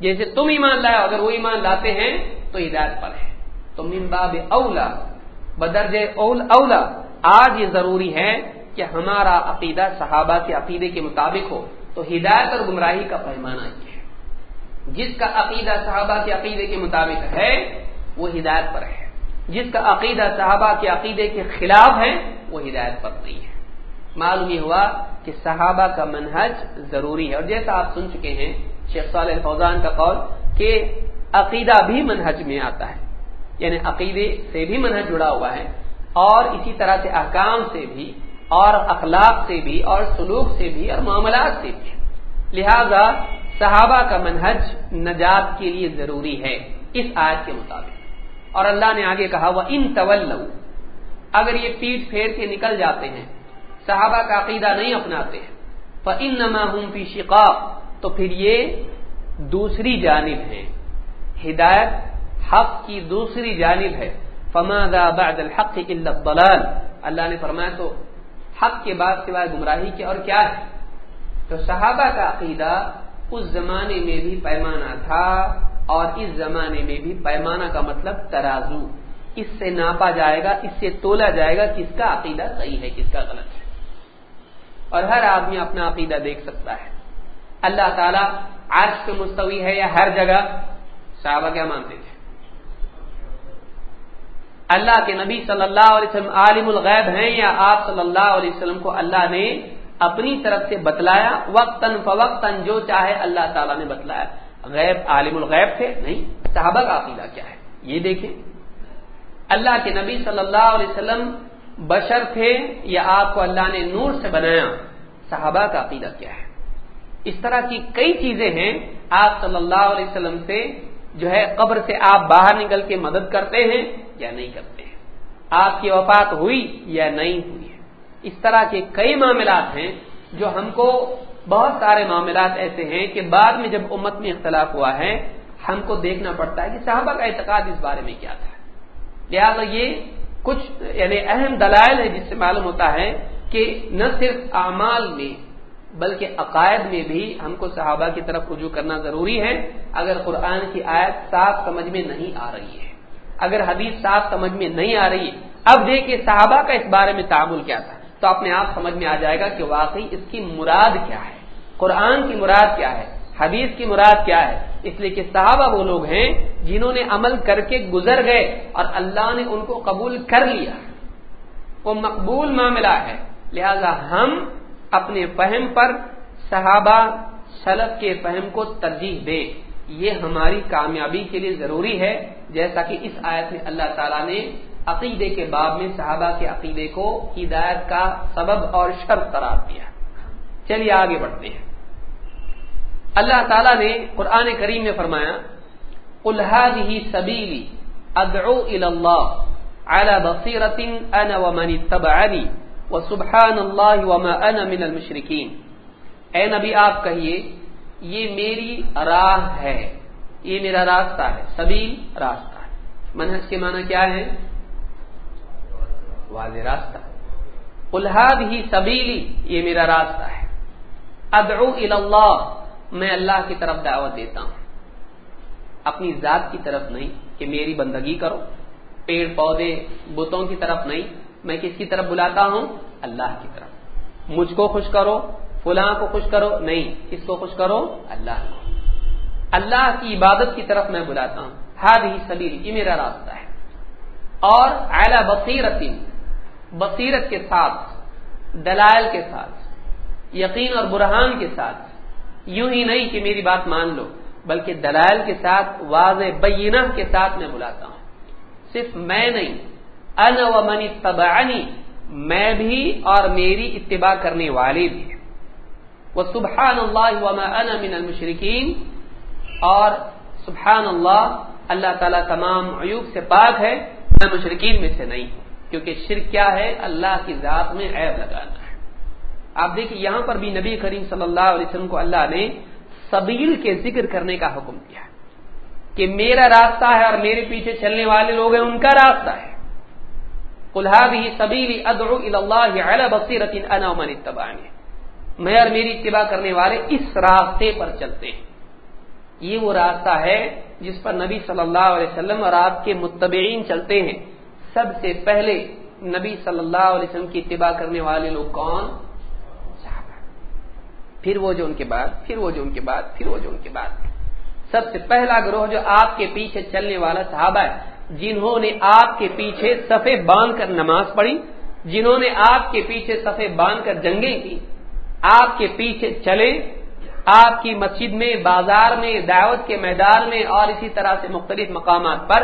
[SPEAKER 1] جیسے تم ایمان لائے، اگر وہ ایمان لاتے ہیں تو ہدایت پر ہے۔ تو ممباب اولا بدرج اولا۔ آج یہ ضروری ہے کہ ہمارا عقیدہ صحابہ کے عقیدے کے مطابق ہو۔ تو ہدایت اور گمراہی کا پیمانہ یہ جس کا عقیدہ صحابہ کے عقیدے کے مطابق ہے، وہ ہدایت پر ہے۔ جس کا عقیدہ صحابہ کے عقیدے کے خلاف ہے، وہ ہدایت پر نہیں ہے۔ معلوم یہ ہوا کہ صحابہ کا منہج ضروری ہے۔ اور جیسا آپ سن چکے ہیں، شیخ صالح فوزان کا قول کہ عقیدہ بھی منہج میں آتا ہے یعنی عقیدے سے بھی منہج جڑا ہوا ہے، اور اسی طرح سے احکام سے بھی، اور اخلاق سے بھی، اور سلوک سے بھی، اور معاملات سے بھی لہذا صحابہ کا منہج نجات کے لیے ضروری ہے، اس آیت کے مطابق۔ اور اللہ نے آگے کہا وہ ان طول اگر یہ پیٹ پھیر کے نکل جاتے ہیں، صحابہ کا عقیدہ نہیں اپناتے ہیں ان نما ہوں شقاق۔ تو پھر یہ دوسری جانب ہے۔ ہدایت حق کی دوسری جانب ہے۔ بعد الحق الا الضلال۔ اللہ نے فرمایا، تو حق کے بعد سوائے گمراہی کے اور کیا ہے؟ تو صحابہ کا عقیدہ اس زمانے میں بھی پیمانہ تھا اور اس زمانے میں بھی پیمانہ کا مطلب ترازو۔ اس سے ناپا جائے گا، اس سے تولا جائے گا کس کا عقیدہ صحیح ہے، کس کا غلط ہے۔ اور ہر آدمی اپنا عقیدہ دیکھ سکتا ہے۔ اللہ تعالیٰ آج پہ مستوی ہے یا ہر جگہ؟ صحابہ کیا مانتے تھے؟ اللہ کے نبی صلی اللہ علیہ وسلم عالم الغیب ہیں یا آپ صلی اللہ علیہ وسلم کو اللہ نے اپنی طرف سے بتلایا، وقتاً فوقتاً جو چاہے اللہ تعالیٰ نے بتلایا۔ غیب، عالم الغیب تھے؟ نہیں، صحابہ کا عقیدہ کیا ہے؟ یہ دیکھیں۔ اللہ کے نبی صلی اللہ علیہ وسلم بشر تھے یا آپ کو اللہ نے نور سے بنایا؟ صحابہ کا عقیدہ کیا ہے؟ اس طرح کی کئی چیزیں ہیں۔ آپ صلی اللہ علیہ وسلم سے جو ہے قبر سے آپ باہر نکل کے مدد کرتے ہیں یا نہیں کرتے ہیں؟ آپ کی وفات ہوئی یا نہیں ہوئی ہے؟ اس طرح کے کئی معاملات ہیں جو ہم کو بہت سارے معاملات ایسے ہیں کہ بعد میں جب امت میں اختلاف ہوا ہے، ہم کو دیکھنا پڑتا ہے کہ صحابہ کا اعتقاد اس بارے میں کیا تھا۔ لہٰذا یہ کچھ یعنی اہم دلائل ہے جس سے معلوم ہوتا ہے کہ نہ صرف اعمال میں، بلکہ عقائد میں بھی ہم کو صحابہ کی طرف رجوع کرنا ضروری ہے۔ اگر قرآن کی آیت صاف سمجھ میں نہیں آ رہی ہے، اگر حدیث صاف سمجھ میں نہیں آ رہی ہے، اب دیکھیے صحابہ کا اس بارے میں تعامل کیا تھا۔ تو اپنے آپ سمجھ میں آ جائے گا کہ واقعی اس کی مراد کیا ہے؟ قرآن کی مراد کیا ہے؟ حدیث کی مراد کیا ہے؟ اس لیے کہ صحابہ وہ لوگ ہیں جنہوں نے عمل کر کے گزر گئے اور اللہ نے ان کو قبول کر لیا۔ وہ مقبول معاملہ ہے۔ لہذا ہم اپنے فہم پر صحابہ سلف کے فہم کو ترجیح دیں۔ یہ ہماری کامیابی کے لیے ضروری ہے۔ جیسا کہ اس آیت میں اللہ تعالیٰ نے عقیدے کے باب میں صحابہ کے عقیدے کو ہدایت کا سبب اور شرط قرار دیا چلیے آگے بڑھتے ہیں۔ اللہ تعالیٰ نے قرآن کریم میں فرمایا الحاد ہی سبیلی ادعو اللہ اعلی بصیرت انا ومن اتبعنی وسبحان اللہ وما انا من المشرکین اے نبی، آپ کہیے، یہ میری راہ ہے، یہ میرا راستہ ہے، سبیل راستہ ہے۔ منہج کے معنی کیا ہے واضح راستہ الحاد ہی سبیلی یہ میرا راستہ ہے۔ ادعو اللہ، میں اللہ کی طرف دعوت دیتا ہوں۔ اپنی ذات کی طرف نہیں، کہ میری بندگی کرو۔ پیڑ پودے، بتوں کی طرف نہیں، میں کس کی طرف بلاتا ہوں؟ اللہ کی طرف۔ مجھ کو خوش کرو، فلاں کو خوش کرو، نہیں، کس کو خوش کرو؟ اللہ کو۔ اللہ کی عبادت کی طرف میں بلاتا ہوں۔ ہاد ہی سبیل یہ میرا راستہ ہے۔ اور اعلی بصیرت بصیرت کے ساتھ، دلائل کے ساتھ، یقین اور برہان کے ساتھ۔ یوں ہی نہیں کہ میری بات مان لو، بلکہ دلائل کے ساتھ، واضح بینہ کے ساتھ میں بلاتا ہوں۔ صرف میں نہیں ان و منی تبانی میں بھی اور میری اتباع کرنے والے بھی وہ سبحان اللہ وما انا من المشرقین اور سبحان اللہ اللہ تعالیٰ تمام عیوب سے پاک ہے، میں مشرقین میں سے نہیں ہوں۔ کیونکہ شرک کیا ہے؟ اللہ کی ذات میں عیب لگانا ہے۔ آپ دیکھیں یہاں پر بھی نبی کریم صلی اللہ علیہ وسلم کو اللہ نے سبیل کے ذکر کرنے کا حکم دیا کہ میرا راستہ ہے اور میرے پیچھے چلنے والے لوگ ہیں، ان کا راستہ ہے۔ کلحا سبیلی ادعو اللہ بصیرت انا من اتبعنی۔ میں اور میری اتباع کرنے والے اس راستے پر چلتے ہیں۔ یہ وہ راستہ ہے جس پر نبی صلی اللہ علیہ وسلم اور آپ کے متبعین چلتے ہیں۔ سب سے پہلے نبی صلی اللہ علیہ وسلم کی اتباع کرنے والے لوگ کون؟ پھر وہ جو ان کے بعد، پھر وہ جو ان کے بعد، پھر وہ جو ان کے بعد۔ سب سے پہلا گروہ جو آپ کے پیچھے چلنے والا صحابہ ہے، جنہوں نے آپ کے پیچھے صفے باندھ کر نماز پڑھی، جنہوں نے آپ کے پیچھے صفے باندھ کر جنگیں کی، آپ کے پیچھے چلے، آپ کی مسجد میں، بازار میں، دعوت کے میدان میں اور اسی طرح سے مختلف مقامات پر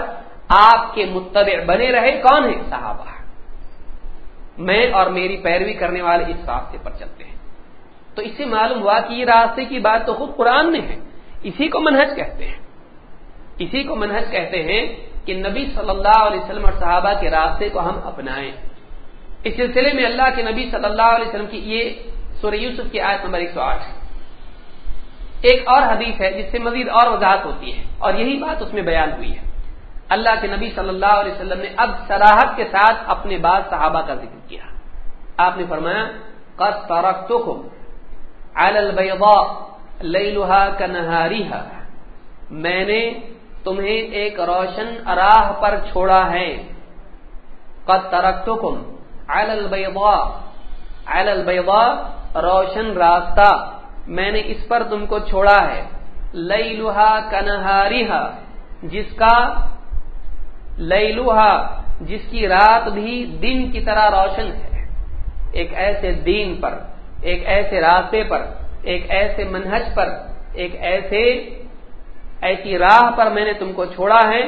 [SPEAKER 1] آپ کے متبع بنے رہے کون ہے صحابہ۔ میں اور میری پیروی کرنے والے اس راستے پر چلتے ہیں۔ تو اس سے معلوم ہوا کہ یہ راستے کی بات تو خود قرآن میں ہے۔ اسی کو منہج کہتے ہیں۔ اسی کو منہج کہتے ہیں کہ نبی صلی اللہ علیہ وسلم اور صحابہ کے راستے کو ہم اپنائیں۔ اس سلسلے میں اللہ کے نبی صلی اللہ علیہ وسلم کی یہ سورہ یوسف کی آیت نمبر ایک سو آٹھ ایک اور حدیث ہے جس سے مزید اور وضاحت ہوتی ہے اور یہی بات اس میں بیان ہوئی ہے۔ اللہ کے نبی صلی اللہ علیہ وسلم نے اب سراہد کے ساتھ اپنے بعد صحابہ کا ذکر کیا۔ آپ نے فرمایا، قد ترکتکم علی البیضاء لیلها کنہاریها میں نے تمہیں ایک روشن راہ پر چھوڑا ہے۔ قد ترکتکم علی البیضاء علی البیضاء روشن راستہ۔ میں نے اس پر تم کو چھوڑا ہے۔ لیلوہا کنہاریہا جس کا لیلوہا، جس کی رات بھی دن کی طرح روشن ہے۔ ایک ایسے دین پر، ایک ایسے راستے پر، ایک ایسے منہج پر، ایک ایسے ایسی راہ پر میں نے تم کو چھوڑا ہے،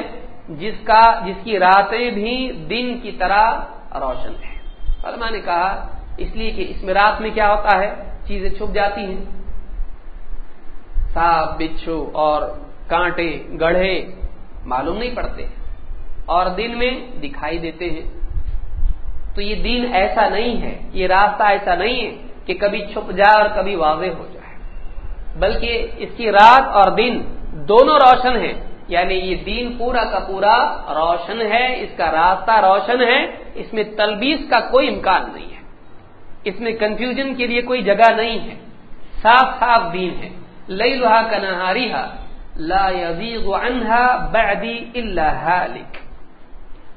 [SPEAKER 1] جس کا، جس کی راتیں بھی دن کی طرح روشن ہے علماء نے کہا، اس لیے کہ اس میں رات میں کیا ہوتا ہے؟ چیزیں چھپ جاتی ہیں۔ سانپ، بچھو اور کانٹے، گڑھے معلوم نہیں پڑتے۔ اور دن میں دکھائی دیتے ہیں۔ تو یہ دین ایسا نہیں ہے، یہ راستہ ایسا نہیں ہے کہ کبھی چھپ جائے اور کبھی واضح ہو جائے۔ بلکہ اس کی رات اور دن دونوں روشن ہیں۔ یعنی یہ دین پورا کا پورا روشن ہے، اس کا راستہ روشن ہے، اس میں تلبیس کا کوئی امکان نہیں ہے۔ اس میں کنفیوژن کے لیے کوئی جگہ نہیں ہے۔ صاف صاف دین ہے۔ لئی لوہا کا نہاری لا بعدی اللہ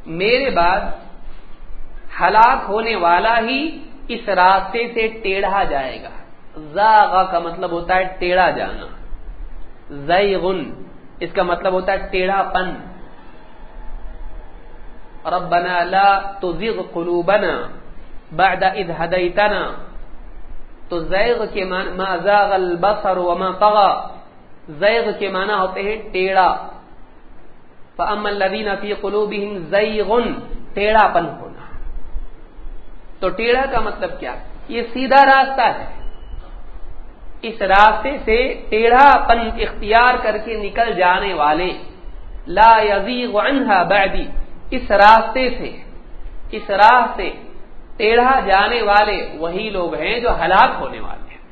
[SPEAKER 1] میرے بعد ہلاک ہونے والا ہی اس راستے سے ٹیڑھا جائے گا۔ زاغا کا مطلب ہوتا ہے ٹیڑھا جانا۔ زیغن، اس کا مطلب ہوتا ہے ٹیڑھا پن ربنا لا تزغ قلوبنا بعد اذ هديتنا تو زیغ کے معنی، ما زاغ البصر وما طغى زیغ کے معنی ہوتے ہیں ٹیڑھا۔ فاما الذين في قلوبهم زيغ ٹیڑھا پن ہونا۔ تو ٹیڑھا کا مطلب کیا؟ یہ سیدھا راستہ ہے۔ اس راستے سے ٹیڑھا پن اختیار کر کے نکل جانے والے، لا یزیغ عنها بعدی۔ اس راستے سے، اس راہ سے ٹیڑھا جانے والے وہی لوگ ہیں جو ہلاک ہونے والے ہیں۔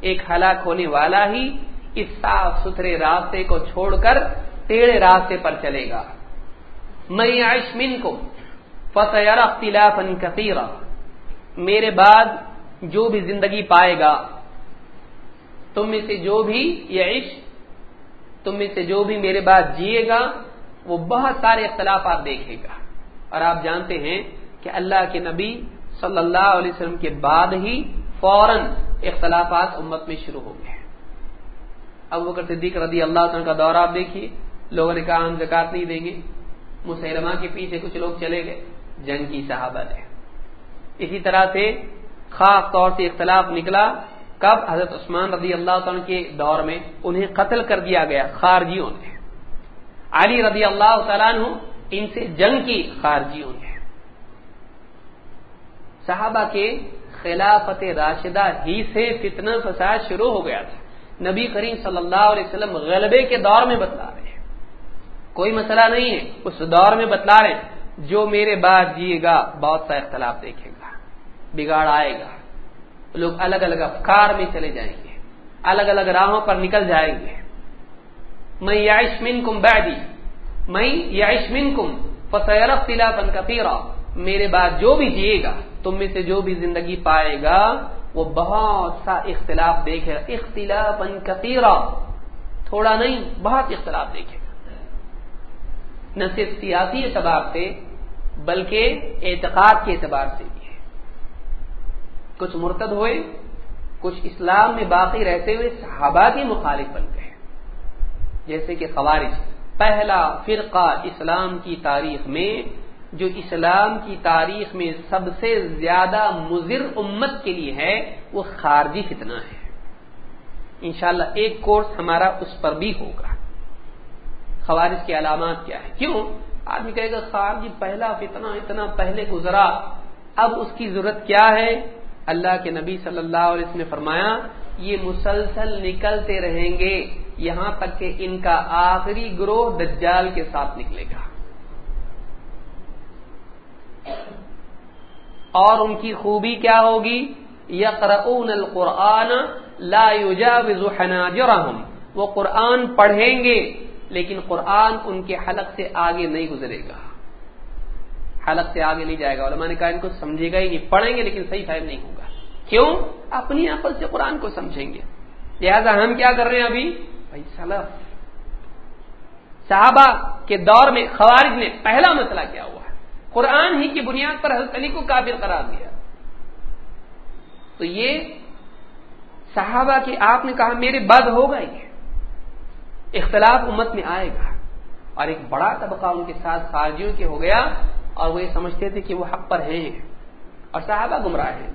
[SPEAKER 1] ایک ہلاک ہونے والا ہی اس صاف ستھرے راستے کو چھوڑ کر ٹیڑھے راستے پر چلے گا۔ میں عشمن کو فتح اختلاف کثیرہ میرے بعد جو بھی زندگی پائے گا، تم میں سے جو بھی یہ عشق تم میں سے جو بھی میرے بعد جیے گا، وہ بہت سارے اختلافات دیکھے گا۔ اور آپ جانتے ہیں کہ اللہ کے نبی صلی اللہ علیہ وسلم کے بعد ہی فوراً اختلافات امت میں شروع ہو گئے۔ اب وہ صدیق رضی اللہ عنہ کا دور آپ دیکھیے۔ لوگوں نے کہا ہم زکات نہیں دیں گے۔ مسلمہ کے پیچھے کچھ لوگ چلے گئے۔ جنگ کی صحابت ہے اسی طرح سے خاص طور سے اختلاف نکلا۔ کب؟ حضرت عثمان رضی اللہ عنہ کے دور میں انہیں قتل کر دیا گیا خارجیوں نے۔ علی رضی اللہ تعالیٰ عنہ ان سے جنگ کی خارجیوں نے۔ صحابہ کے خلافت راشدہ ہی سے فتنہ فساد شروع ہو گیا تھا۔ نبی کریم صلی اللہ علیہ وسلم غلبے کے دور میں بتلا رہے ہیں۔ کوئی مسئلہ نہیں ہے، اس دور میں بتلا رہے ہیں۔ جو میرے بعد جیے گا، بہت سا اختلاف دیکھے گا، بگاڑ آئے گا۔ لوگ الگ الگ افکار میں چلے جائیں گے، الگ الگ راہوں پر نکل جائیں گے۔ میں یاشمن کم بیدی میں یاشمن کم فصیر فلا پن میرے بعد جو بھی جیے گا، تم میں سے جو بھی زندگی پائے گا، وہ بہت سا اختلاف دیکھے گا۔ اختلاف کثیرا، تھوڑا نہیں، بہت اختلاف دیکھے گا۔ نہ صرف سیاسی اعتبار سے بلکہ اعتقاد کے اعتبار سے بھی ہے۔ کچھ مرتد ہوئے، کچھ اسلام میں باقی رہتے ہوئے صحابہ کے مخالف بن گئے۔ جیسے کہ خوارج، پہلا فرقہ اسلام کی تاریخ میں، جو اسلام کی تاریخ میں سب سے زیادہ مضر امت کے لیے ہے، وہ خارجی فتنہ ہے۔ انشاءاللہ ایک کورس ہمارا اس پر بھی ہوگا۔ خوارج کی علامات کیا ہے کیوں؟ آدمی کہے گا خارجی پہلا فتنہ، اتنا پہلے گزرا، اب اس کی ضرورت کیا ہے؟ اللہ کے نبی صلی اللہ علیہ وسلم نے فرمایا، یہ مسلسل نکلتے رہیں گے، یہاں تک کہ ان کا آخری گروہ دجال کے ساتھ نکلے گا۔ اور ان کی خوبی کیا ہوگی؟ یقرؤون القرآن لا يجاوز حناجرهم وہ قرآن پڑھیں گے لیکن قرآن ان کے حلق سے آگے نہیں گزرے گا۔ حلق سے آگے نہیں جائے گا۔ علماء نے کہا ان کو سمجھے گا ہی نہیں، پڑھیں گے لیکن صحیح فہم نہیں ہوگا۔ کیوں؟ اپنی عقل سے قرآن کو سمجھیں گے۔ لہذا ہم کیا کر رہے ہیں ابھی؟ بھائی سلف۔ صحابہ کے دور میں خوارج نے پہلا مسئلہ کیا ہوا ہے۔ قرآن ہی کی بنیاد پر حضرت علی کو کافر قرار دیا۔ تو یہ صحابہ کی آپ نے کہا میرے بد ہوگا یہ اختلاف امت میں آئے گا۔ اور ایک بڑا طبقہ ان کے ساتھ خارجیوں کے ہو گیا اور وہ یہ سمجھتے تھے کہ وہ حق پر ہیں۔ اور صحابہ گمراہ ہیں۔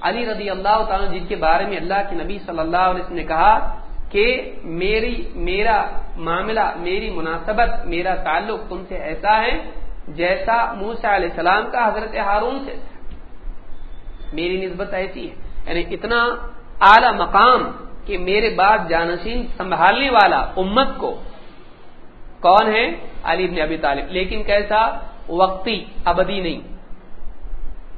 [SPEAKER 1] علی رضی اللہ تعالیٰ جن کے بارے میں اللہ کے نبی صلی اللہ علیہ وسلم نے کہا کہ میری، میرا معاملہ، میری مناسبت، میرا تعلق تم سے ایسا ہے جیسا موسا علیہ السلام کا حضرت ہارون سے۔ میری نسبت ایسی ہے۔ یعنی اتنا اعلی مقام کہ میرے بعد جانشین سنبھالنے والا امت کو کون ہے؟ علی ابن ابی طالب۔ لیکن کیسا؟ وقتی، ابدی نہیں۔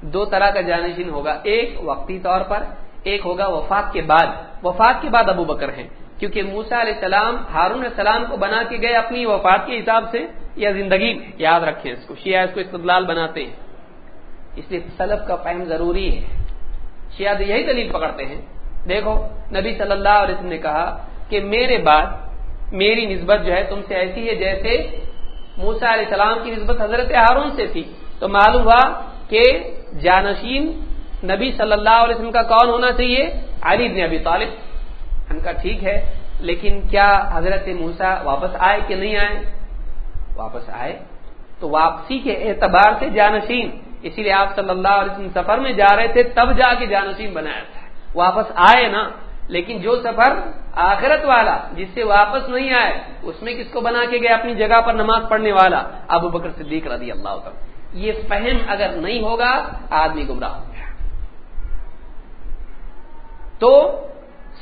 [SPEAKER 1] دو طرح کا جانشین ہوگا۔ ایک وقتی طور پر، ایک ہوگا وفات کے بعد۔ وفات کے بعد ابو بکر ہیں۔ کیونکہ موسا علیہ السلام، ہارون السلام کو بنا کے گئے اپنی وفات کے حساب سے یا زندگی میں۔ یاد رکھیں اس کو۔ شیعہ اس کو استدلال بناتے ہیں۔ اس لیے سلف کا فہم ضروری ہے۔ شیعہ یہی دلیل پکڑتے ہیں۔ دیکھو، نبی صلی اللہ علیہ وسلم نے کہا کہ میرے بعد میری نسبت جو ہے تم سے ایسی ہے جیسے موسا علیہ السلام کی نسبت حضرت ہارون سے تھی۔ تو معلوم ہوا کہ جانشین نبی صلی اللہ علیہ وسلم کا کون ہونا چاہیے؟ علی بن ابی طالب۔ ہم کا ٹھیک ہے، لیکن کیا حضرت موسا واپس آئے کہ نہیں آئے؟ واپس آئے۔ تو واپسی کے اعتبار سے جانشین، اسی لیے آپ صلی اللہ علیہ وسلم سفر میں جا رہے تھے، تب جا کے جانشین بنایا تھا۔ واپس آئے نا، لیکن جو سفر آخرت والا جس سے واپس نہیں آئے، اس میں کس کو بنا کے گئے اپنی جگہ پر نماز پڑھنے والا؟ ابو بکر صدیق رضی اللہ تعالی یہ فہم اگر نہیں ہوگا، آدمی گمراہ ہو گیا۔ تو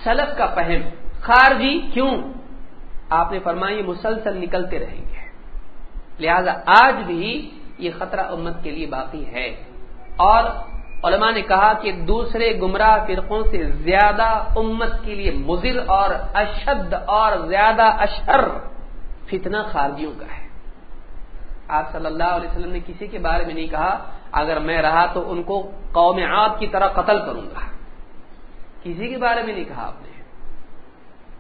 [SPEAKER 1] سلف کا فہم، خارجی کیوں؟ آپ نے فرمایا یہ مسلسل نکلتے رہیں گے۔ لہذا آج بھی یہ خطرہ امت کے لیے باقی ہے۔ اور علماء نے کہا کہ دوسرے گمراہ فرقوں سے زیادہ امت کے لیے مضر اور اشد اور زیادہ اشر فتنہ خارجیوں کا ہے۔ آپ صلی اللہ علیہ وسلم نے کسی کے بارے میں نہیں کہا، اگر میں رہا تو ان کو قوم عاد کی طرح قتل کروں گا۔ کسی کے بارے میں نہیں کہا آپ نے۔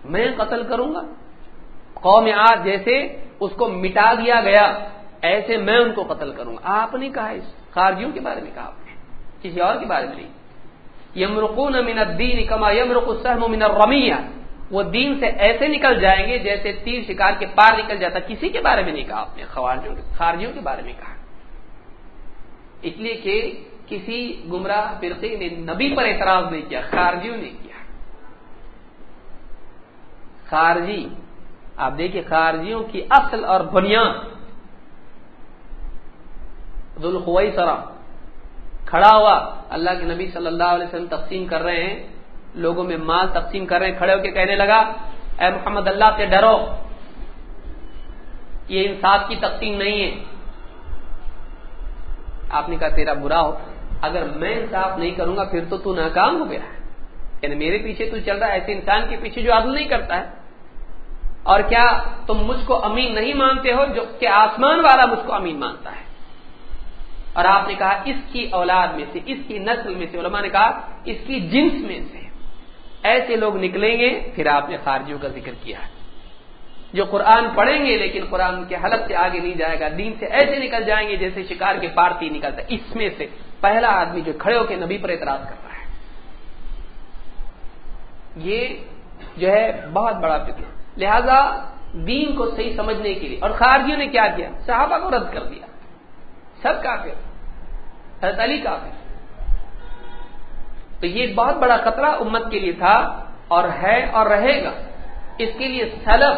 [SPEAKER 1] میں قتل کروں گا؟ قوم آج جیسے اس کو مٹا دیا گیا، ایسے میں ان کو قتل کروں گا۔ آپ نے کہا اس خارجیوں کے بارے میں کہا آپ نے۔ کسی اور کے بارے میں نہیں۔ یمرقون من الدین کما یمرق السهم من الرمیہ وہ دین سے ایسے نکل جائیں گے جیسے تیر شکار کے پار نکل جاتا۔ کسی کے بارے میں نہیں کہا آپ نے خارجیوں کے بارے میں کہا۔ اس لیے کہ کسی گمراہ فرقے نے نبی پر اعتراض نہیں کیا، خارجیوں نے کیا۔ خارجی، آپ دیکھیے خارجیوں کی اصل اور بنیاد۔ ذوالخوئی سرا کھڑا ہوا اللہ کے نبی صلی اللہ علیہ وسلم تقسیم کر رہے ہیں، لوگوں میں مال تقسیم کر رہے ہیں، کھڑے ہو کے کہنے لگا، اے محمد، اللہ سے ڈرو۔ یہ انصاف کی تقسیم نہیں ہے۔ آپ نے کہا، تیرا برا ہو۔ اگر میں انصاف نہیں کروں گا، پھر تو تو ناکام ہو گیا۔ ہے یعنی میرے پیچھے تو چل رہا ہے، ایسے انسان کے پیچھے جو عدل نہیں کرتا ہے۔ اور کیا تم مجھ کو امین نہیں مانتے ہو، جو کہ آسمان والا مجھ کو امین مانتا ہے؟ اور آپ نے کہا اس کی اولاد میں سے، اس کی نسل میں سے، علماء نے کہا اس کی جنس میں سے۔ ایسے لوگ نکلیں گے، پھر آپ نے خارجیوں کا ذکر کیا ہے۔ جو قرآن پڑھیں گے، لیکن قرآن کے حلق سے آگے نہیں جائے گا، دین سے ایسے نکل جائیں گے جیسے شکار کے پارتی نکلتا ہے۔ اس میں سے پہلا آدمی جو کھڑے ہو کے نبی پر اعتراض کر رہا ہے۔ یہ جو ہے بہت بڑا فکر۔ لہذا دین کو صحیح سمجھنے کے لیے، اور خارجیوں نے کیا کیا؟ صحابہ کو رد کر دیا۔ سب کافر۔ حضرت علی کافر تو یہ بہت بڑا خطرہ امت کے لیے تھا اور ہے اور رہے گا۔ اس کے لیے سلف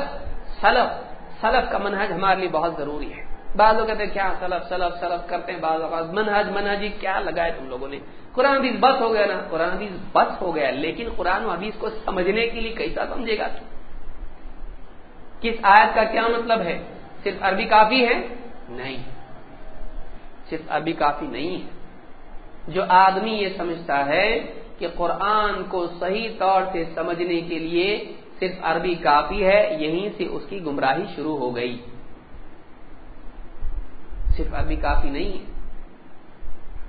[SPEAKER 1] سلف سلف کا منہج ہمارے لیے بہت ضروری ہے۔ بعض لوگ کہتے ہیں، کیا سلف سلف سلف کرتے ہیں؟ بعض اوقات منہج، منہجی کیا لگائے تم لوگوں نے؟ قرآن حدیث بس ہو گیا نا۔ قرآن حدیث بس ہو گیا، لیکن قرآن و حدیث کو سمجھنے کے لیے کیسا سمجھے گا۔ کس آیت کا کیا مطلب ہے؟ صرف عربی کافی ہے؟ نہیں۔ صرف عربی کافی نہیں ہے۔ جو آدمی یہ سمجھتا ہے کہ قرآن کو صحیح طور سے سمجھنے کے لیے صرف عربی کافی ہے، یہیں سے اس کی گمراہی شروع ہو گئی۔ صرف عربی کافی نہیں ہے۔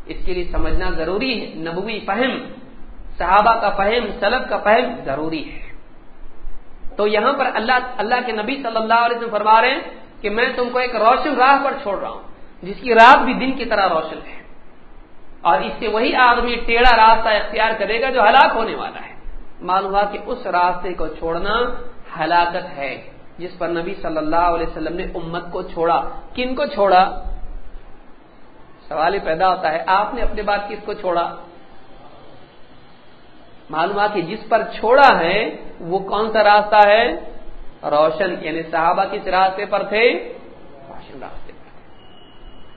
[SPEAKER 1] اس کے لیے سمجھنا ضروری ہے۔ نبوی فہم، صحابہ کا فہم سلب کا فہم ضروری ہے۔ تو یہاں پر اللہ اللہ کے نبی صلی اللہ علیہ وسلم فرما رہے ہیں کہ میں تم کو ایک روشن راہ پر چھوڑ رہا ہوں۔ جس کی رات بھی دن کی طرح روشن ہے۔ اور اس سے وہی آدمی ٹیڑھا راستہ اختیار کرے گا جو ہلاک ہونے والا ہے۔ معلوم ہوا کہ اس راستے کو چھوڑنا ہلاکت ہے، جس پر نبی صلی اللہ علیہ وسلم نے امت کو چھوڑا۔ کن کو چھوڑا؟ سوال پیدا ہوتا ہے، آپ نے اپنے بات کس کو چھوڑا؟ معلوم کہ جس پر چھوڑا ہے، وہ کون سا راستہ ہے؟ روشن یعنی صحابہ کس راستے پر تھے؟ روشن راستے۔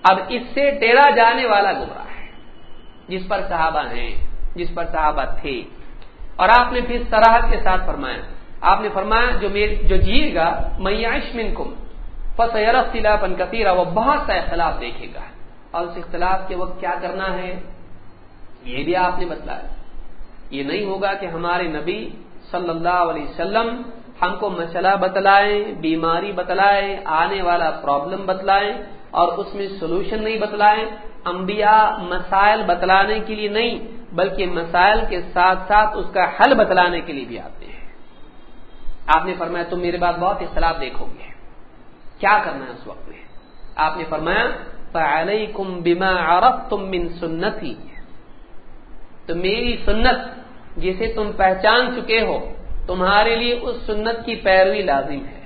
[SPEAKER 1] اب اس سے ٹیڑھا جانے والا گمراہ ہے۔ جس پر صحابہ ہیں، جس پر صحابہ تھے۔ اور آپ نے پھر سراہد کے ساتھ فرمایا، آپ نے فرمایا، جو جو جیے گا میاش من کم فصیر اختلاف کثیرہ وہ بہت سا اختلاف دیکھے گا۔ اور اس اختلاف کے وقت کیا کرنا ہے؟ یہ بھی آپ نے بتلایا۔ یہ نہیں ہوگا کہ ہمارے نبی صلی اللہ علیہ وسلم ہم کو مسئلہ بتلائیں، بیماری بتلائیں، آنے والا پرابلم بتلائیں اور اس میں سولوشن نہیں بتلائیں، انبیاء مسائل بتلانے کے لیے نہیں، بلکہ مسائل کے ساتھ ساتھ اس کا حل بتلانے کے لیے بھی آتے ہیں۔ آپ نے فرمایا، تم میرے بعد بہت اختلاف دیکھو گے۔ کیا کرنا ہے اس وقت میں؟ آپ نے فرمایا فعلیکم بما عرفتم من سنتی تو میری سنت جسے تم پہچان چکے ہو، تمہارے لیے اس سنت کی پیروی لازم ہے۔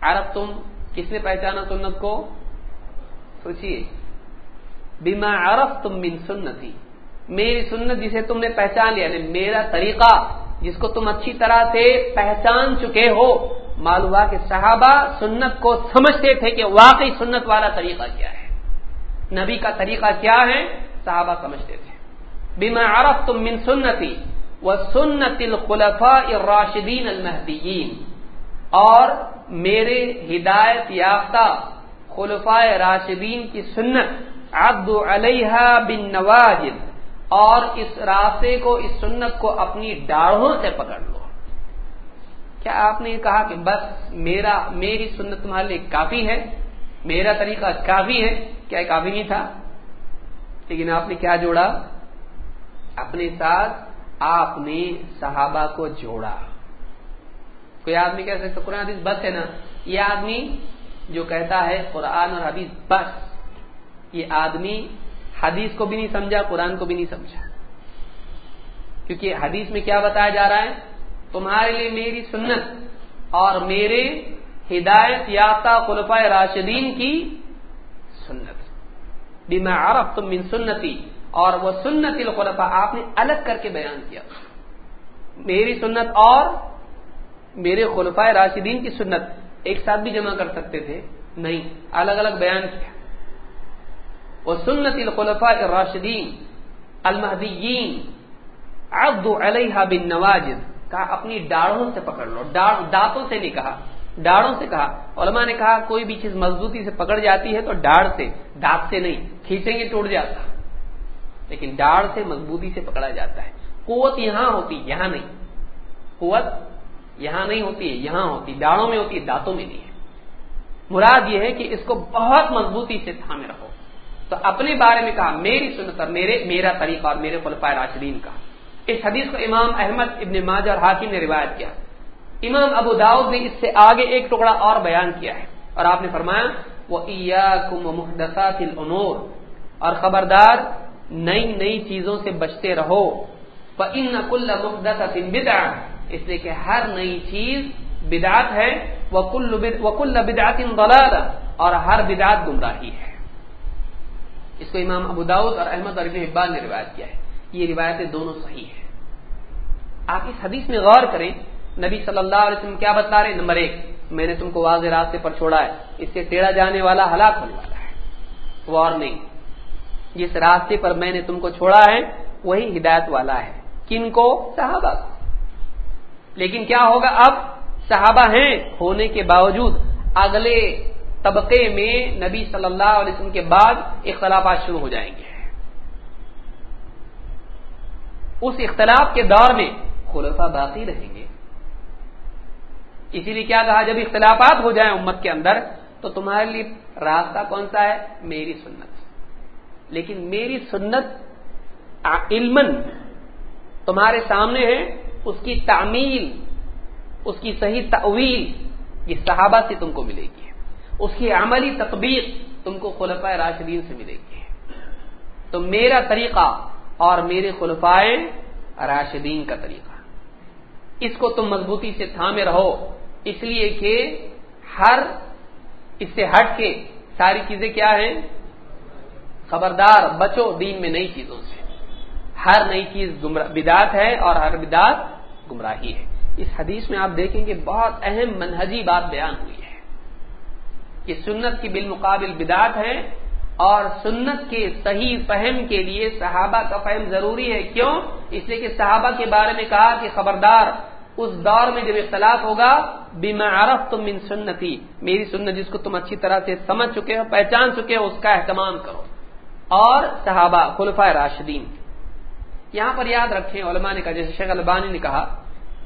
[SPEAKER 1] عرب تم کس نے پہچانا سنت کو؟ سوچیے بیما عرف تم من سنتی۔ میری سنت جسے تم نے پہچان لیا یعنی میرا طریقہ جس کو تم اچھی طرح سے پہچان چکے ہو، معلوم کہ صحابہ سنت کو سمجھتے تھے کہ واقعی سنت والا طریقہ کیا ہے۔ نبی کا طریقہ کیا ہے؟ صحابہ سمجھتے تھے۔ بیما عرف تم من سنتی وہ سنت الخلفا الراشدین المحدین اور میرے ہدایت یافتہ خلفائے راشدین کی سنت، عبد علیہ بن نواجد، اور اس راستے کو، اس سنت کو اپنی ڈاڑھوں سے پکڑ لو۔ کیا آپ نے کہا کہ بس میرا، میری سنت تمہارے لیے کافی ہے؟ میرا طریقہ کافی ہے؟ کیا کافی نہیں تھا؟ لیکن آپ نے کیا جوڑا؟ اپنے ساتھ آپ نے صحابہ کو جوڑا۔ کوئی آدمی کہہ سکتا قرآن حدیث بس ہے نا؟ یہ آدمی جو کہتا ہے قرآن اور حدیث بس۔ یہ آدمی حدیث کو بھی نہیں سمجھا، قرآن کو بھی نہیں سمجھا۔ کیونکہ حدیث میں کیا بتایا جا رہا ہے؟ تمہارے لیے میری سنت اور میرے ہدایت یافتہ خلفۂ راشدین کی سنت۔ بما عرفتم من سنتی، اور وہ سنت الخلفاء آپ نے الگ کر کے بیان کیا۔ میری سنت اور میرے خلفائے راشدین کی سنت ایک ساتھ بھی جمع کر سکتے تھے؟ نہیں، الگ الگ بیان کیا۔ وہ سنت الخلفاء راشدین المحدین عبد علیہ بن نواز کہا اپنی ڈاڑوں سے پکڑ لو۔ دانتوں سے نہیں کہا، ڈاڑوں سے کہا۔ علماء نے کہا، کوئی بھی چیز مضبوطی سے پکڑ جاتی ہے تو ڈاڑ سے، دانت سے نہیں، کھینچیں گے ٹوٹ جاتا۔ لیکن ڈاڑ سے مضبوطی سے پکڑا جاتا ہے۔ قوت یہاں ہوتی، یہاں نہیں۔ قوت یہاں نہیں ہوتی ہے، یہاں ہوتی ڈاڑوں میں ہوتی ہے، دانتوں میں نہیں ہے۔ مراد یہ ہے کہ اس کو بہت مضبوطی سے تھامے رکھو۔ تو اپنے بارے میں کہا، میری سنت اور میرے، میرا طریقہ اور میرے خلفائے راشدین کا۔ اس حدیث کو امام احمد ابن ماج اور حاکم نے روایت کیا۔ امام ابو داؤد نے اس سے آگے ایک ٹکڑا اور بیان کیا ہے۔ اور آپ نے فرمایا، وہ محدثات الامور اور خبردار، نئی نئی چیزوں سے بچتے رہو۔ ان کل محدث بدع اس لیے کہ ہر نئی چیز بدعت ہے وہ کل بدعت ضلال اور ہر بدعت گمراہی ہے۔ اس کو امام ابو داود اور احمد اور ابن نے روایت کیا ہے۔ یہ روایتیں دونوں صحیح ہیں۔ آپ اس حدیث میں غور کریں، نبی صلی اللہ علیہ وسلم کیا بتا رہے ہیں؟ نمبر ایک، میں نے تم کو واضح راستے پر چھوڑا ہے، اس سے ٹیڑھا جانے والا ہلاک ہونے والا ہے۔ وہ اور نہیں، جس راستے پر میں نے تم کو چھوڑا ہے، وہی ہدایت والا ہے۔ کن کو؟ صحابہ کو۔ لیکن کیا ہوگا؟ اب صحابہ ہیں، ہونے کے باوجود اگلے طبقے میں نبی صلی اللہ علیہ وسلم کے بعد اختلافات شروع ہو جائیں گے۔ اس اختلاف کے دور میں خلفا باقی رہیں گے۔ اسی لیے کیا کہا؟ جب اختلافات ہو جائیں امت کے اندر، تو تمہارے لیے راستہ کون سا ہے؟ میری سنت۔ لیکن میری سنت علم تمہارے سامنے ہے اس کی تعمیل، اس کی صحیح تعویل یہ صحابہ سے تم کو ملے گی۔ اس کی عملی تطبیق تم کو خلفۂ راشدین سے ملے گی۔ تو میرا طریقہ اور میرے خلفائے راشدین کا طریقہ۔ اس کو تم مضبوطی سے تھامے رہو۔ اس لیے کہ ہر، اس سے ہٹ کے ساری چیزیں کیا ہیں؟ خبردار، بچو دین میں نئی چیزوں سے۔ ہر نئی چیز بدات ہے اور ہر بدات گمراہی ہے۔ اس حدیث میں آپ دیکھیں گے بہت اہم منہجی بات بیان ہوئی ہے کہ سنت کی بالمقابل بدات ہے اور سنت کے صحیح فہم کے لیے صحابہ کا فہم ضروری ہے۔ کیوں؟ اس لیے کہ صحابہ کے بارے میں کہا کہ خبردار، اس دور میں جب اختلاف ہوگا بیما عرف تم من سنتی، میری سنت جس کو تم اچھی طرح سے سمجھ چکے ہو، پہچان چکے ہو، اس کا اہتمام کرو۔ اور صحابہ خلفۂ راشدین، یہاں پر یاد رکھیں، علماء نے کہا، جیسے شیخ البانی نے کہا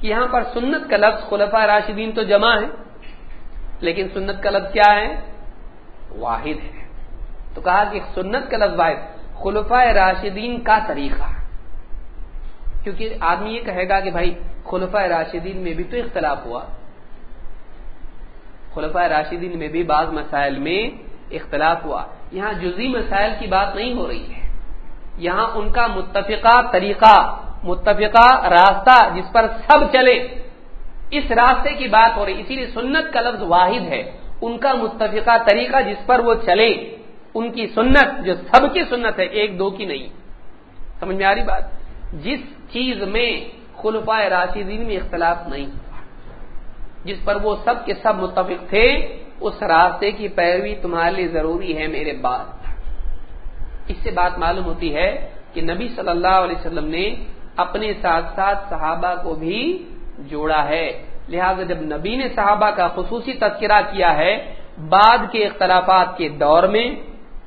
[SPEAKER 1] یہاں پر سنت کا لفظ خلفۂ راشدین تو جمع ہے لیکن سنت کا لفظ کیا ہے؟ واحد ہے۔ تو کہا کہ سنت کا لفظ واحد خلفۂ راشدین کا طریقہ۔ کیونکہ آدمی یہ کہے گا کہ بھائی خلفۂ راشدین میں بھی تو اختلاف ہوا۔ خلفۂ راشدین میں بھی بعض مسائل میں اختلاف ہوا۔ یہاں جزی مسائل کی بات نہیں ہو رہی ہے۔ یہاں ان کا متفقہ طریقہ، متفقہ راستہ جس پر سب چلے۔ اس راستے کی بات ہو رہی، اسی لیے سنت کا لفظ واحد ہے۔ ان کا متفقہ طریقہ جس پر وہ چلے، ان کی سنت جو سب کی سنت ہے، ایک دو کی نہیں۔ سمجھ میں آ رہی بات؟ جس چیز میں خلفاء راشدین میں اختلاف نہیں، جس پر وہ سب کے سب متفق تھے، اس راستے کی پیروی تمہارے لیے ضروری ہے میرے بعد اس سے بات معلوم ہوتی ہے کہ نبی صلی اللہ علیہ وسلم نے اپنے ساتھ ساتھ صحابہ کو بھی جوڑا ہے۔ لہذا جب نبی نے صحابہ کا خصوصی تذکرہ کیا ہے، بعد کے اختلافات کے دور میں،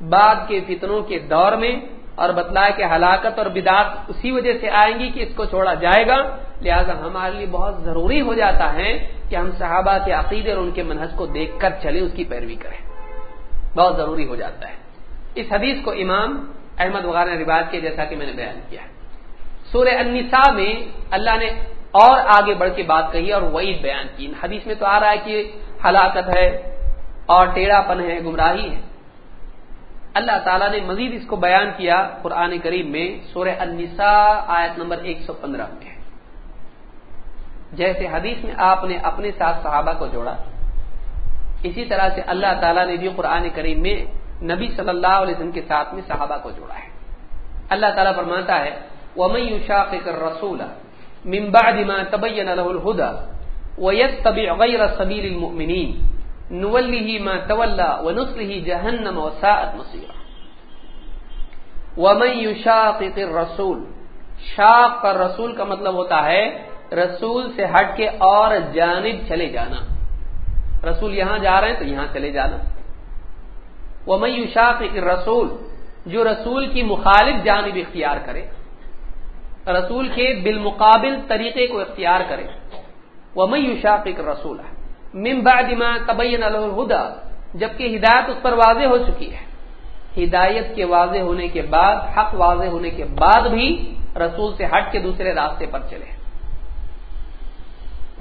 [SPEAKER 1] بعد کے فتنوں کے دور میں، اور بتلایا کہ ہلاکت اور بدعت اسی وجہ سے آئیں گی کہ اس کو چھوڑا جائے گا، لہذا ہمارے لیے بہت ضروری ہو جاتا ہے کہ ہم صحابہ کے عقیدے اور ان کے منحص کو دیکھ کر چلے اس کی پیروی کریں۔ بہت ضروری ہو جاتا ہے۔ اس حدیث کو امام احمد وغیرہ نے روایت کیا جیسا کہ میں نے بیان کیا سورہ النساء میں اللہ نے اور آگے بڑھ کے بات کہی اور وہی بیان کی۔ حدیث میں تو آ رہا ہے کہ ہلاکت ہے اور ٹیڑھا پن ہے، گمراہی ہے۔ اللہ تعالیٰ نے مزید اس کو بیان کیا قرآن کریم میں سورہ النساء آیت نمبر ایک سو پندرہ میں۔ جیسے حدیث میں آپ نے اپنے ساتھ صحابہ کو جوڑا، اسی طرح سے اللہ تعالیٰ نے بھی قرآن کریم میں نبی صلی اللہ علیہ وسلم کے ساتھ میں صحابہ کو جوڑا ہے۔ اللہ تعالیٰ فرماتا ہے، وَمَن يُشَاقِقَ الرَّسُولَ مِن بَعْدِ مَا تَبَيَّنَ لَهُ الْهُدَى وَيَتَّبِعْ غَيْرَ سَبِيلِ الْمُؤْمِنِينَ نُوَلِّهِ مَا تَوَلَّى وَنُصْلِهِ جَهَنَّمَ وَسَاءَتْ مَصِيرًا۔ وَمَن يُشَاقِقِ الرَّسُولَ شاق کا رسول کا مطلب ہوتا ہے رسول سے ہٹ کے اور جانب چلے جانا۔ رسول یہاں جا رہے ہیں تو یہاں چلے جانا۔ وہ میو رسول جو رسول کی مخالف جانب اختیار کرے، رسول کے بالمقابل طریقے کو اختیار کرے وہ میو رسول ممبا تبین الہدا جبکہ ہدایت اس پر واضح ہو چکی ہے۔ ہدایت کے واضح ہونے کے بعد، حق واضح ہونے کے بعد بھی رسول سے ہٹ کے دوسرے راستے پر چلے۔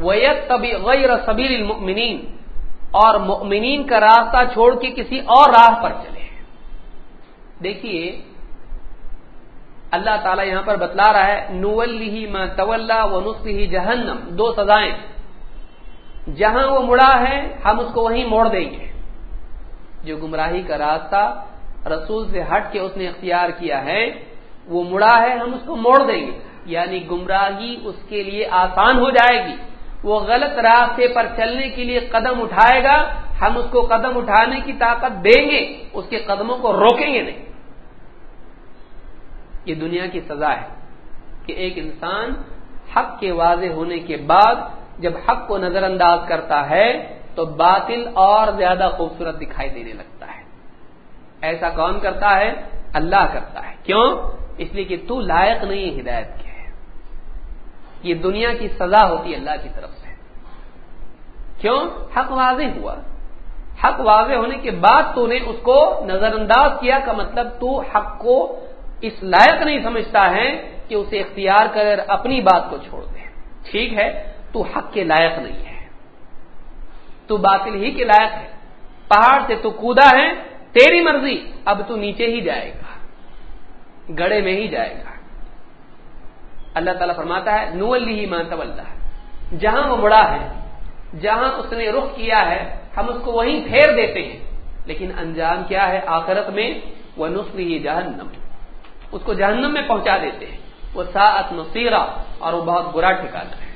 [SPEAKER 1] ویت طبی غیر سبیل المؤمنین اور مؤمنین کا راستہ چھوڑ کے کسی اور راہ پر چلے۔ دیکھیے، اللہ تعالیٰ یہاں پر بتلا رہا ہے نولی ما طول و نسلی جہنم دو سزائیں۔ جہاں وہ مڑا ہے، ہم اس کو وہیں موڑ دیں گے۔ جو گمراہی کا راستہ رسول سے ہٹ کے اس نے اختیار کیا ہے، وہ مڑا ہے، ہم اس کو موڑ دیں گے۔ یعنی گمراہی اس کے لیے آسان ہو جائے گی۔ وہ غلط راستے پر چلنے کے لیے قدم اٹھائے گا، ہم اس کو قدم اٹھانے کی طاقت دیں گے، اس کے قدموں کو روکیں گے نہیں۔ یہ دنیا کی سزا ہے کہ ایک انسان حق کے واضح ہونے کے بعد جب حق کو نظر انداز کرتا ہے، تو باطل اور زیادہ خوبصورت دکھائی دینے لگتا ہے۔ ایسا کون کرتا ہے؟ اللہ کرتا ہے۔ کیوں؟ اس لیے کہ تو لائق نہیں ہے ہدایت کے۔ یہ دنیا کی سزا ہوتی ہے اللہ کی طرف سے۔ کیوں؟ حق واضح ہوا۔ حق واضح ہونے کے بعد تو نے اس کو نظر انداز کیا کا مطلب تو حق کو اس لائق نہیں سمجھتا ہے کہ اسے اختیار کر اپنی بات کو چھوڑ دے۔ ٹھیک ہے، تو حق کے لائق نہیں ہے۔ تو باطل ہی کے لائق ہے۔ پہاڑ سے تو کودا ہے، تیری مرضی، اب تو نیچے ہی جائے گا۔ گڑے میں ہی جائے گا۔ اللہ تعالیٰ فرماتا ہے نو لی مانتا ہے جہاں وہ مڑا ہے، جہاں اس نے رخ کیا ہے، ہم اس کو وہیں پھیر دیتے ہیں۔ لیکن انجام کیا ہے آخرت میں؟ وہ نسلی جہنم۔ اس کو جہنم میں پہنچا دیتے ہیں۔ وہ ساعت نصیرہ اور وہ بہت برا ٹھکانا ہے۔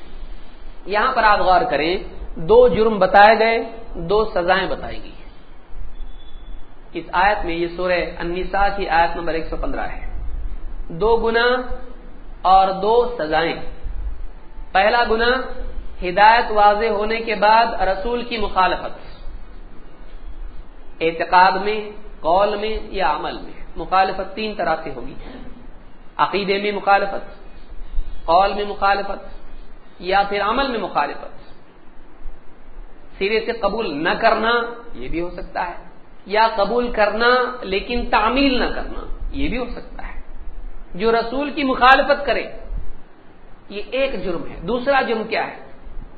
[SPEAKER 1] یہاں پر آپ غور کریں، دو جرم بتائے گئے، دو سزائیں بتائی گئی اس آیت میں یہ سورہ انسا کی آیت نمبر ایک سو پندرہ ہے۔ دو گنا اور دو سزائیں۔ پہلا گنا ہدایت واضح ہونے کے بعد رسول کی مخالفت۔ اعتقاد میں، قول میں یا عمل میں۔ مخالفت تین طرح سے ہوگی۔ عقیدے میں مخالفت، قول میں مخالفت، یا پھر عمل میں مخالفت۔ سرے سے قبول نہ کرنا یہ بھی ہو سکتا ہے۔ یا قبول کرنا لیکن تعمیل نہ کرنا یہ بھی ہو سکتا ہے۔ جو رسول کی مخالفت کرے، یہ ایک جرم ہے۔ دوسرا جرم کیا ہے؟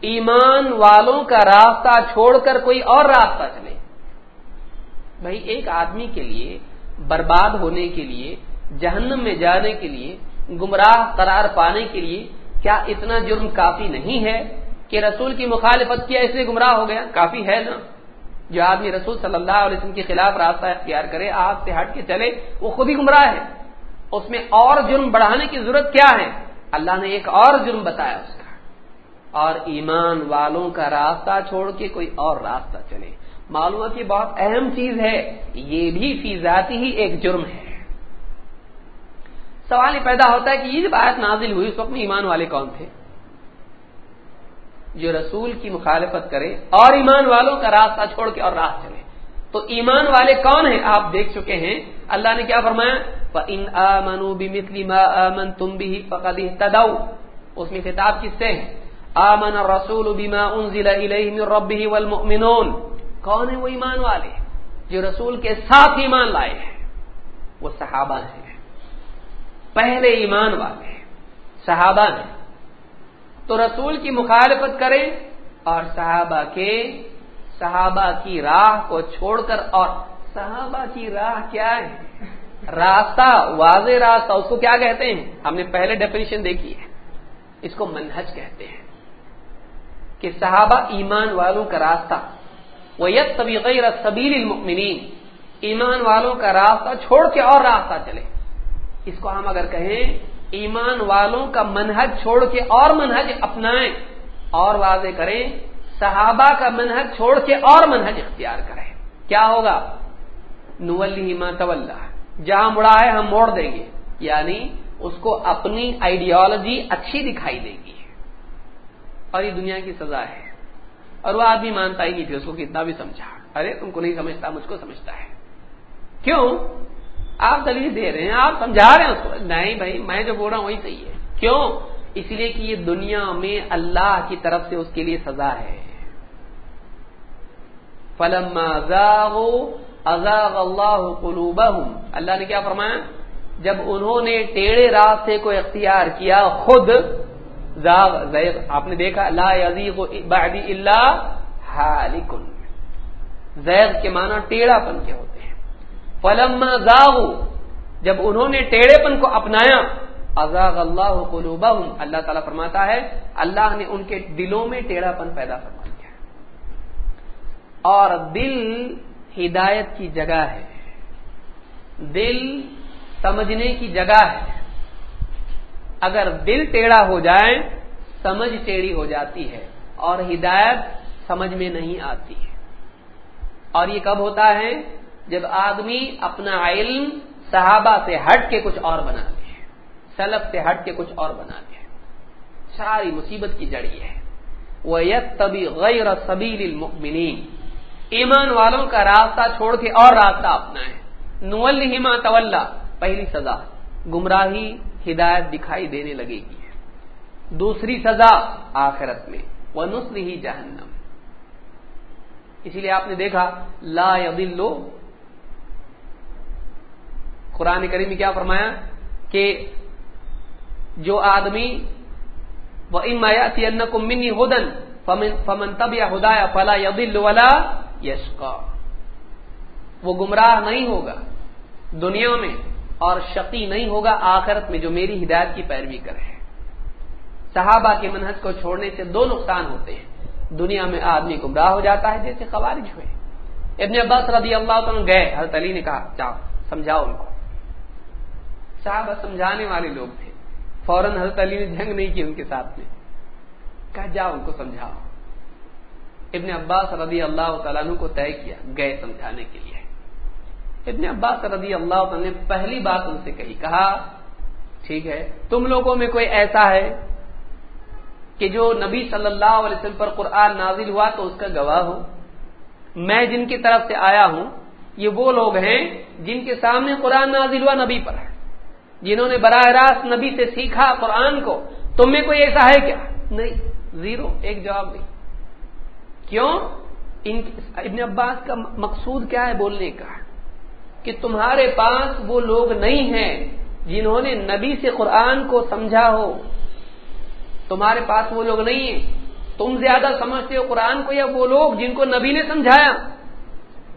[SPEAKER 1] ایمان والوں کا راستہ چھوڑ کر کوئی اور راستہ چلے۔ بھائی، ایک آدمی کے لیے برباد ہونے کے لیے، جہنم میں جانے کے لیے، گمراہ قرار پانے کے لیے کیا اتنا جرم کافی نہیں ہے کہ رسول کی مخالفت کیا اس لیے گمراہ ہو گیا؟ کافی ہے نا۔ جو آدمی رسول صلی اللہ علیہ وسلم کے خلاف راستہ اختیار کرے آپ سے ہٹ کے چلے، وہ خود ہی گمراہ ہے۔ اس میں اور جرم بڑھانے کی ضرورت کیا ہے؟ اللہ نے ایک اور جرم بتایا اس کا۔ اور ایمان والوں کا راستہ چھوڑ کے کوئی اور راستہ چلے۔ معلومات کی بہت اہم چیز ہے، یہ بھی فی ذاتی ہی ایک جرم ہے۔ سوال یہ پیدا ہوتا ہے کہ یہ جب آیت نازل ہوئی، اس وقت میں ایمان والے کون تھے؟ جو رسول کی مخالفت کرے اور ایمان والوں کا راستہ چھوڑ کے اور راہ چلے۔ تو ایمان والے کون ہیں؟ آپ دیکھ چکے ہیں اللہ نے کیا فرمایا؟ ان آمنوا بمثل ما آمنتم به فقد اهتدوا۔ اس میں خطاب کس سے ہے؟ آمن الرسول بما انزل الیہ من ربه والمؤمنون۔ کون ہے وہ ایمان والے؟ جو رسول کے ساتھ ایمان لائے ہیں۔ وہ صحابہ ہیں۔ پہلے ایمان والے صحابہ نے تو رسول کی مخالفت کریں اور صحابہ کے صحابہ کی راہ کو چھوڑ کر اور صحابہ کی راہ کیا ہے؟ راستہ، واضح راستہ، اس کو کیا کہتے ہیں؟ ہم نے پہلے ڈیفینیشن دیکھی ہے۔ اس کو منہج کہتے ہیں۔ کہ صحابہ ایمان والوں کا راستہ۔ وہ یت طبی غیر سبیل المؤمنین ایمان والوں کا راستہ چھوڑ کے اور راستہ چلے۔ اس کو ہم اگر کہیں، ایمان والوں کا منہج چھوڑ کے اور منہج اپنائیں اور واضح کریں، صحابہ کا منہج چھوڑ کے اور منہج اختیار کریں۔ کیا ہوگا؟ ما طول جہاں مڑا ہے، ہم موڑ دیں گے۔ یعنی اس کو اپنی آئیڈیالوجی اچھی دکھائی دے گی۔ اور یہ دنیا کی سزا ہے۔ اور وہ آدمی مانتا ہی نہیں تھے اس کو کتنا بھی سمجھا۔ ارے، تم کو نہیں سمجھتا، مجھ کو سمجھتا ہے۔ کیوں؟ آپ دلیل دے رہے ہیں، آپ سمجھا رہے ہیں اس کو۔ نہیں بھائی، میں جو بول رہا ہوں وہی صحیح ہے۔ کیوں؟ اس لیے کہ یہ دنیا میں اللہ کی طرف سے اس کے لیے سزا ہے۔ فلم ازاغ اللہ قلوبہم۔ اللہ نے کیا فرمایا؟ جب انہوں نے ٹیڑے راستے کو اختیار کیا، خود زاغ، زیغ، آپ نے دیکھا، لا یزیغ بعدی اللہ حالکن۔ زیغ کے معنی ٹیڑھا پن کے ہوتے ہیں۔ فلما زاغ جب انہوں نے ٹیڑھے پن کو اپنایا ازاغ اللہ قلوبہم۔ اللہ تعالیٰ فرماتا ہے، اللہ نے ان کے دلوں میں ٹیڑھا پن پیدا فرما دیا۔ اور دل ہدایت کی جگہ ہے۔ دل سمجھنے کی جگہ ہے۔ اگر دل ٹیڑھا ہو جائے، سمجھ ٹیڑھی ہو جاتی ہے اور ہدایت سمجھ میں نہیں آتی۔ ہے اور یہ کب ہوتا ہے؟ جب آدمی اپنا علم صحابہ سے ہٹ کے کچھ اور بنا دے سلف سے ہٹ کے کچھ اور بنا دے ساری مصیبت کی جڑی ہے۔ وہ یت تبھی غیر سبیل المؤمنین ایمان والوں کا راستہ چھوڑ کے اور راستہ اپنا ہے۔ نولما طول پہلی سزا۔ گمراہی ہدایت دکھائی دینے لگے گی۔ دوسری سزا آخرت میں۔ وہ نسل ہی جہنم۔ اسی لیے آپ نے دیکھا، لا یدلو قرآن کریم میں کیا فرمایا کہ جو آدمی وہ امایاتی ان کو منی ہدن فمن تب یا ہدایا فلا یدل ولا یشکا وہ گمراہ نہیں ہوگا دنیا میں اور شقی نہیں ہوگا آخرت میں جو میری ہدایت کی پیروی کرے۔ صحابہ کے منحص کو چھوڑنے سے دو نقصان ہوتے ہیں۔ دنیا میں آدمی گمراہ ہو جاتا ہے جیسے خوارج ہوئے۔ ابن عباس رضی اللہ تعالیٰ گئے، حضرت علی نے کہا، جاؤ، سمجھاؤ ان کو۔ صحابہ سمجھانے والے لوگ تھے۔ فوراً حضرت علی نے جنگ نہیں کی ان کے ساتھ میں۔ کہا، جاؤ، ان کو سمجھاؤ۔ ابن عباس رضی اللہ تعالیٰ کو طے کیا گئے سمجھانے کے لیے۔ ابن عباس رضی اللہ عنہ نے پہلی بات ان سے کہی، کہا، ٹھیک ہے، تم لوگوں میں کوئی ایسا ہے کہ جو نبی صلی اللہ علیہ وسلم پر قرآن نازل ہوا تو اس کا گواہ ہو؟ میں جن کی طرف سے آیا ہوں، یہ وہ لوگ ہیں جن کے سامنے قرآن نازل ہوا نبی پر ہے۔ جنہوں نے براہ راست نبی سے سیکھا قرآن کو، تم میں کوئی ایسا ہے کیا؟ نہیں، زیرو، ایک جواب نہیں۔ کیوں؟ ان ابن عباس کا مقصود کیا ہے بولنے کا؟ کہ تمہارے پاس وہ لوگ نہیں ہیں جنہوں نے نبی سے قرآن کو سمجھا ہو۔ تمہارے پاس وہ لوگ نہیں ہیں۔ تم زیادہ سمجھتے ہو قرآن کو یا وہ لوگ جن کو نبی نے سمجھایا؟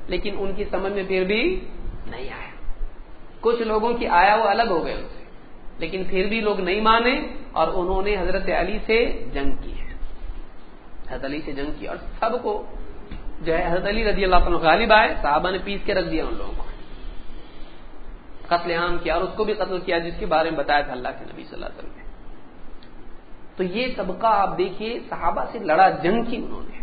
[SPEAKER 1] لیکن ان کی سمجھ میں پھر بھی نہیں آیا۔ کچھ لوگوں کی آیا وہ الگ ہو گئے ان سے، لیکن پھر بھی لوگ نہیں مانے اور انہوں نے حضرت علی سے جنگ کی ہے۔ حضرت علی سے جنگ کی اور سب کو جو ہے حضرت علی رضی اللہ عنہ غالب آئے، صحابہ نے پیس کے رکھ دیا ان لوگوں کو۔ قتل عام کیا اور اس کو بھی قتل کیا جس کے بارے میں بتایا تھا اللہ کے نبی صلی اللہ علیہ وسلم نے۔ تو یہ طبقہ آپ دیکھیے، صحابہ سے لڑا جنگ کی انہوں نے۔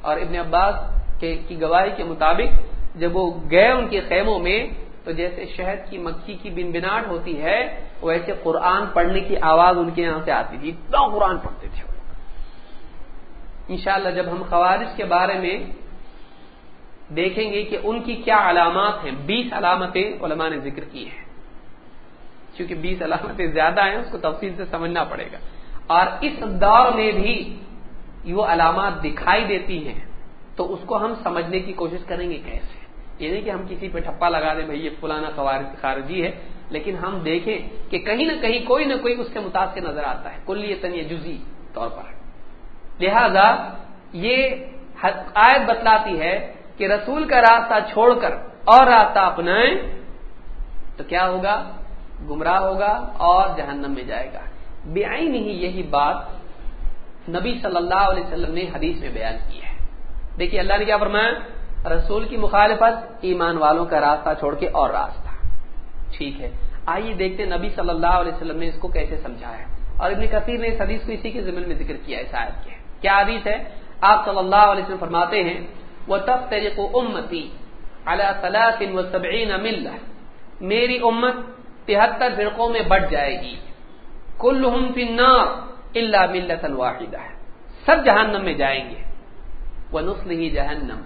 [SPEAKER 1] اور ابن عباس کے کی گواہی کے مطابق جب وہ گئے ان کے خیموں میں، تو جیسے شہد کی مکھی کی بن بناٹ ہوتی ہے ویسے قرآن پڑھنے کی آواز ان کے یہاں سے آتی تھی، اتنا قرآن پڑھتے تھے انشاءاللہ جب ہم خوارج کے بارے میں دیکھیں گے کہ ان کی کیا علامات ہیں، بیس علامتیں علماء نے ذکر کی ہیں۔ کیونکہ بیس علامتیں زیادہ ہیں، اس کو تفصیل سے سمجھنا پڑے گا۔ اور اس دور میں بھی وہ علامات دکھائی دیتی ہیں، تو اس کو ہم سمجھنے کی کوشش کریں گے کیسے؟ یہ نہیں کہ ہم کسی پہ ٹھپا لگا دیں، بھائی یہ فلانا خارجی ہے، لیکن ہم دیکھیں کہ کہیں نہ کہیں کوئی نہ کوئی اس کے متاثر نظر آتا ہے۔ کل یہ جزی طور پر۔ لہذا یہ آیت بتلاتی ہے کہ رسول کا راستہ چھوڑ کر اور راستہ اپنائیں تو کیا ہوگا؟ گمراہ ہوگا اور جہنم میں جائے گا۔ بے نہیں یہی بات نبی صلی اللہ علیہ وسلم نے حدیث میں بیان کی ہے۔ دیکھیے اللہ نے کیا فرمایا؟ رسول کی مخالفت ایمان والوں کا راستہ چھوڑ کے اور راستہ۔ ٹھیک ہے۔ آئیے دیکھتے نبی صلی اللہ علیہ وسلم نے اس کو کیسے سمجھایا۔ اور ابن کثیر نے اس حدیث کو اسی کے ضمن میں ذکر کیا اس آیت کے۔ کیا حدیث ہے؟ آپ صلی اللہ علیہ وسلم فرماتے ہیں وہ تب طریق امتی اللہ و سبعین مل میری امت تہتر فرقوں میں بٹ جائے گی۔ کل النار اللہ ملت واحدہ سب جہنم میں جائیں گے۔ وہ نسل ہی جہنم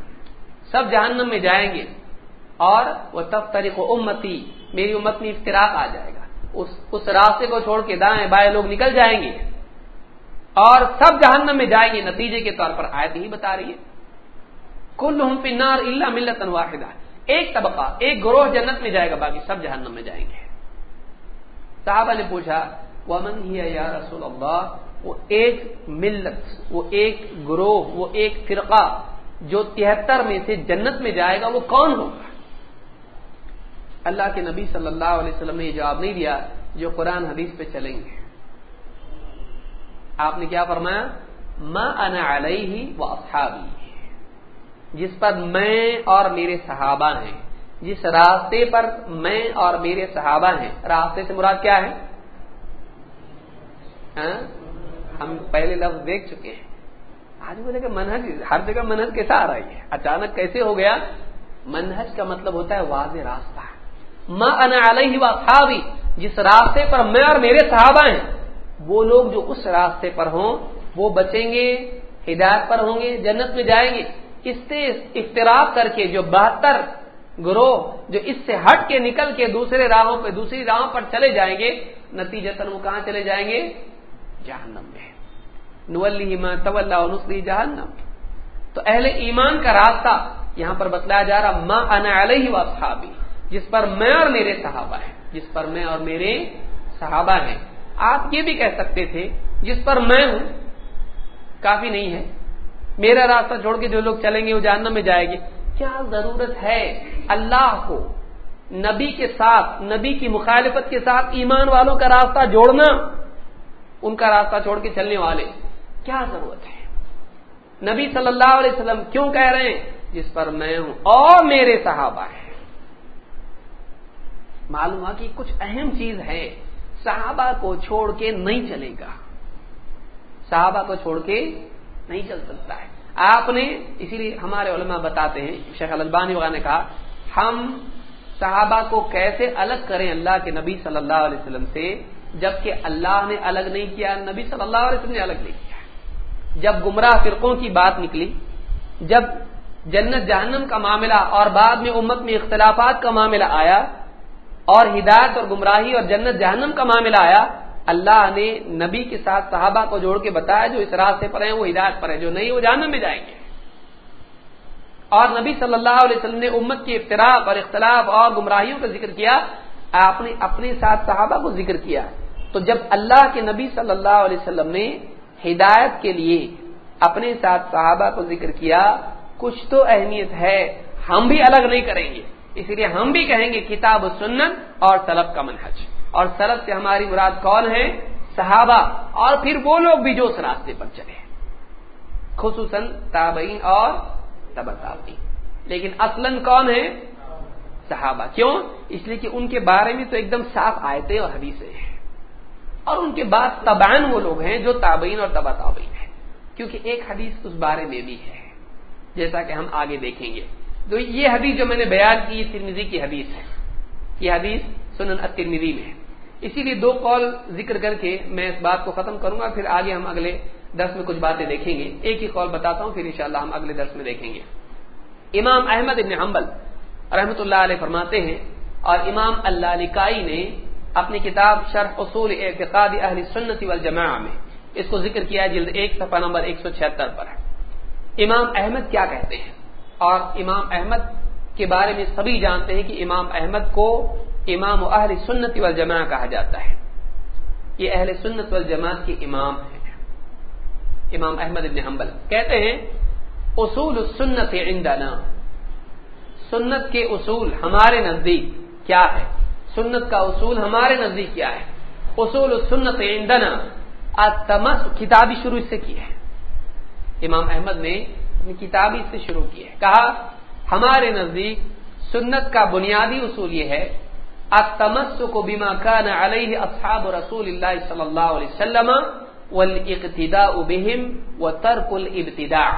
[SPEAKER 1] سب جہنم میں جائیں گے۔ اور وہ تب طریق امتی میری امت میں افطراک آ جائے گا۔ اس اس راستے کو چھوڑ کے دائیں بائیں لوگ نکل جائیں گے۔ اور سب جہنم میں جائیں گے نتیجے کے طور پر آیت ہی بتا رہی ہے۔ کل پنار اللہ ملت واحدہ۔ ایک طبقہ، ایک گروہ جنت میں جائے گا، باقی سب جہنم میں جائیں گے۔ صحابہ نے پوچھا وہ من ہی یا رسول اللہ وہ ایک ملت، وہ ایک گروہ، وہ ایک فرقہ جو تہتر میں سے جنت میں جائے گا، وہ کون ہوگا؟ اللہ کے نبی صلی اللہ علیہ وسلم نے یہ جواب نہیں دیا جو قرآن حدیث پہ چلیں گے۔ آپ نے کیا فرمایا؟ میں انا علیہ و اصحابی۔ جس پر میں اور میرے صحابہ ہیں۔ جس راستے پر میں اور میرے صحابہ ہیں۔ راستے سے مراد کیا ہے؟ ہاں؟ ہم پہلے لفظ دیکھ چکے ہیں۔ آج بولے کہ منہج، ہر جگہ منہج کیسا آ رہی ہے؟ اچانک کیسے ہو گیا؟ منہج کا مطلب ہوتا ہے واضح راستہ۔ ماں انا علیہ و جس راستے پر میں اور میرے صحابہ ہیں۔ وہ لوگ جو اس راستے پر ہوں، وہ بچیں گے، ہدایت پر ہوں گے، جنت میں جائیں گے۔ اس سے اختراف کر کے جو بہتر گروہ، جو اس سے ہٹ کے نکل کے دوسرے راہوں پہ، دوسری راہوں پر چلے جائیں گے، نتیجتاً وہ کہاں چلے جائیں گے؟ جہنم میں۔ نسلی جہنم تو اہل ایمان کا راستہ یہاں پر بتلایا جا رہا ماں انا علیہ و صحابی جس پر میں اور میرے صحابہ ہیں۔ جس پر میں اور میرے صحابہ ہیں۔ آپ یہ بھی کہہ سکتے تھے، جس پر میں ہوں، کافی نہیں ہے۔ میرا راستہ چھوڑ کے جو لوگ چلیں گے، وہ جہنم میں جائے گے۔ کیا ضرورت ہے اللہ کو نبی کے ساتھ، نبی کی مخالفت کے ساتھ ایمان والوں کا راستہ جوڑنا، ان کا راستہ چھوڑ کے چلنے والے؟ کیا ضرورت ہے؟ نبی صلی اللہ علیہ وسلم کیوں کہہ رہے ہیں؟ جس پر میں ہوں۔ اور میرے صحابہ ہیں۔ معلوم ہوا کہ کچھ اہم چیز ہے۔ صحابہ کو چھوڑ کے نہیں چلے گا۔ صحابہ کو چھوڑ کے نہیں چل سکتا ہے۔ آپ نے اسی لیے ہمارے علماء بتاتے ہیں، شیخ البانی وغیرہ نے کہا، ہم صحابہ کو کیسے الگ کریں اللہ کے نبی صلی اللہ علیہ وسلم سے، جبکہ اللہ نے الگ نہیں کیا، نبی صلی اللہ علیہ وسلم نے الگ نہیں کیا۔ جب گمراہ فرقوں کی بات نکلی، جب جنت جہنم کا معاملہ اور بعد میں امت میں اختلافات کا معاملہ آیا اور ہدایت اور گمراہی اور جنت جہنم کا معاملہ آیا، اللہ نے نبی کے ساتھ صحابہ کو جوڑ کے بتایا، جو اس راستے پر ہیں، وہ ہدایت پر ہیں، جو نہیں، وہ جہنم میں جائیں گے۔ اور نبی صلی اللہ علیہ وسلم نے امت کے افتراق اور اختلاف اور گمراہیوں کا ذکر کیا، آپ نے اپنے ساتھ صحابہ کو ذکر کیا۔ تو جب اللہ کے نبی صلی اللہ علیہ وسلم نے ہدایت کے لیے اپنے ساتھ صحابہ کو ذکر کیا، کچھ تو اہمیت ہے، ہم بھی الگ نہیں کریں گے۔ اسی لیے ہم بھی کہیں گے کتاب و سنت اور سلب کا منحج اور سلب سے ہماری مراد کون ہے؟ صحابہ۔ اور پھر وہ لوگ بھی جو اس راستے پر چلے۔ خصوصاً تابعین اور تبتابعین لیکن اصلاً کون ہے؟ صحابہ۔ کیوں؟ اس لیے کہ ان کے بارے میں تو ایک دم صاف آیتیں اور حدیثیں ہیں۔ اور ان کے بعد تبان وہ لوگ ہیں جو تابعین اور تبا تابعین ہیں۔ کیونکہ ایک حدیث اس بارے میں بھی ہے۔ جیسا کہ ہم آگے دیکھیں گے۔ تو یہ حدیث جو میں نے بیان کی، یہ ترمیزی کی حدیث ہے۔ یہ حدیث سنن ترمیزی میں ہے۔ اسی لیے دو قول ذکر کر کے میں اس بات کو ختم کروں گا، پھر آگے ہم اگلے درس میں کچھ باتیں دیکھیں گے۔ ایک ہی قول بتاتا ہوں، پھر انشاءاللہ ہم اگلے درس میں دیکھیں گے۔ امام احمد ابن حنبل رحمۃ اللہ علیہ فرماتے ہیں، اور امام اللہ لکائی نے اپنی کتاب شرح اصول اعتقاد اہل سنت والجماع میں اس کو ذکر کیا جلد ایک صفحہ نمبر ایک سو چھہتر پر ہے۔ امام احمد کیا کہتے ہیں؟ اور امام احمد کے بارے میں سبھی جانتے ہیں کہ امام احمد کو امام اہل سنت والجماع کہا جاتا ہے۔ یہ اہل سنت والجماعت کے امام ہیں۔ امام احمد ابن حنبل کہتے ہیں، اصول السنت عندنا۔ سنت کے اصول ہمارے نزدیک کیا ہے؟ سنت کا اصول ہمارے نزدیک کیا ہے؟ اصول السنت عندنا۔ اتمس کتابی شروع سے کی ہے امام احمد نے اپنی کتابی سے شروع کی ہے۔ کہا، ہمارے نزدیک سنت کا بنیادی اصول یہ ہے اتمس کو بیما کان علیہ اصحاب رسول اللہ صلی اللہ علیہ وسلم والاقتداء بهم وترك الابتداع۔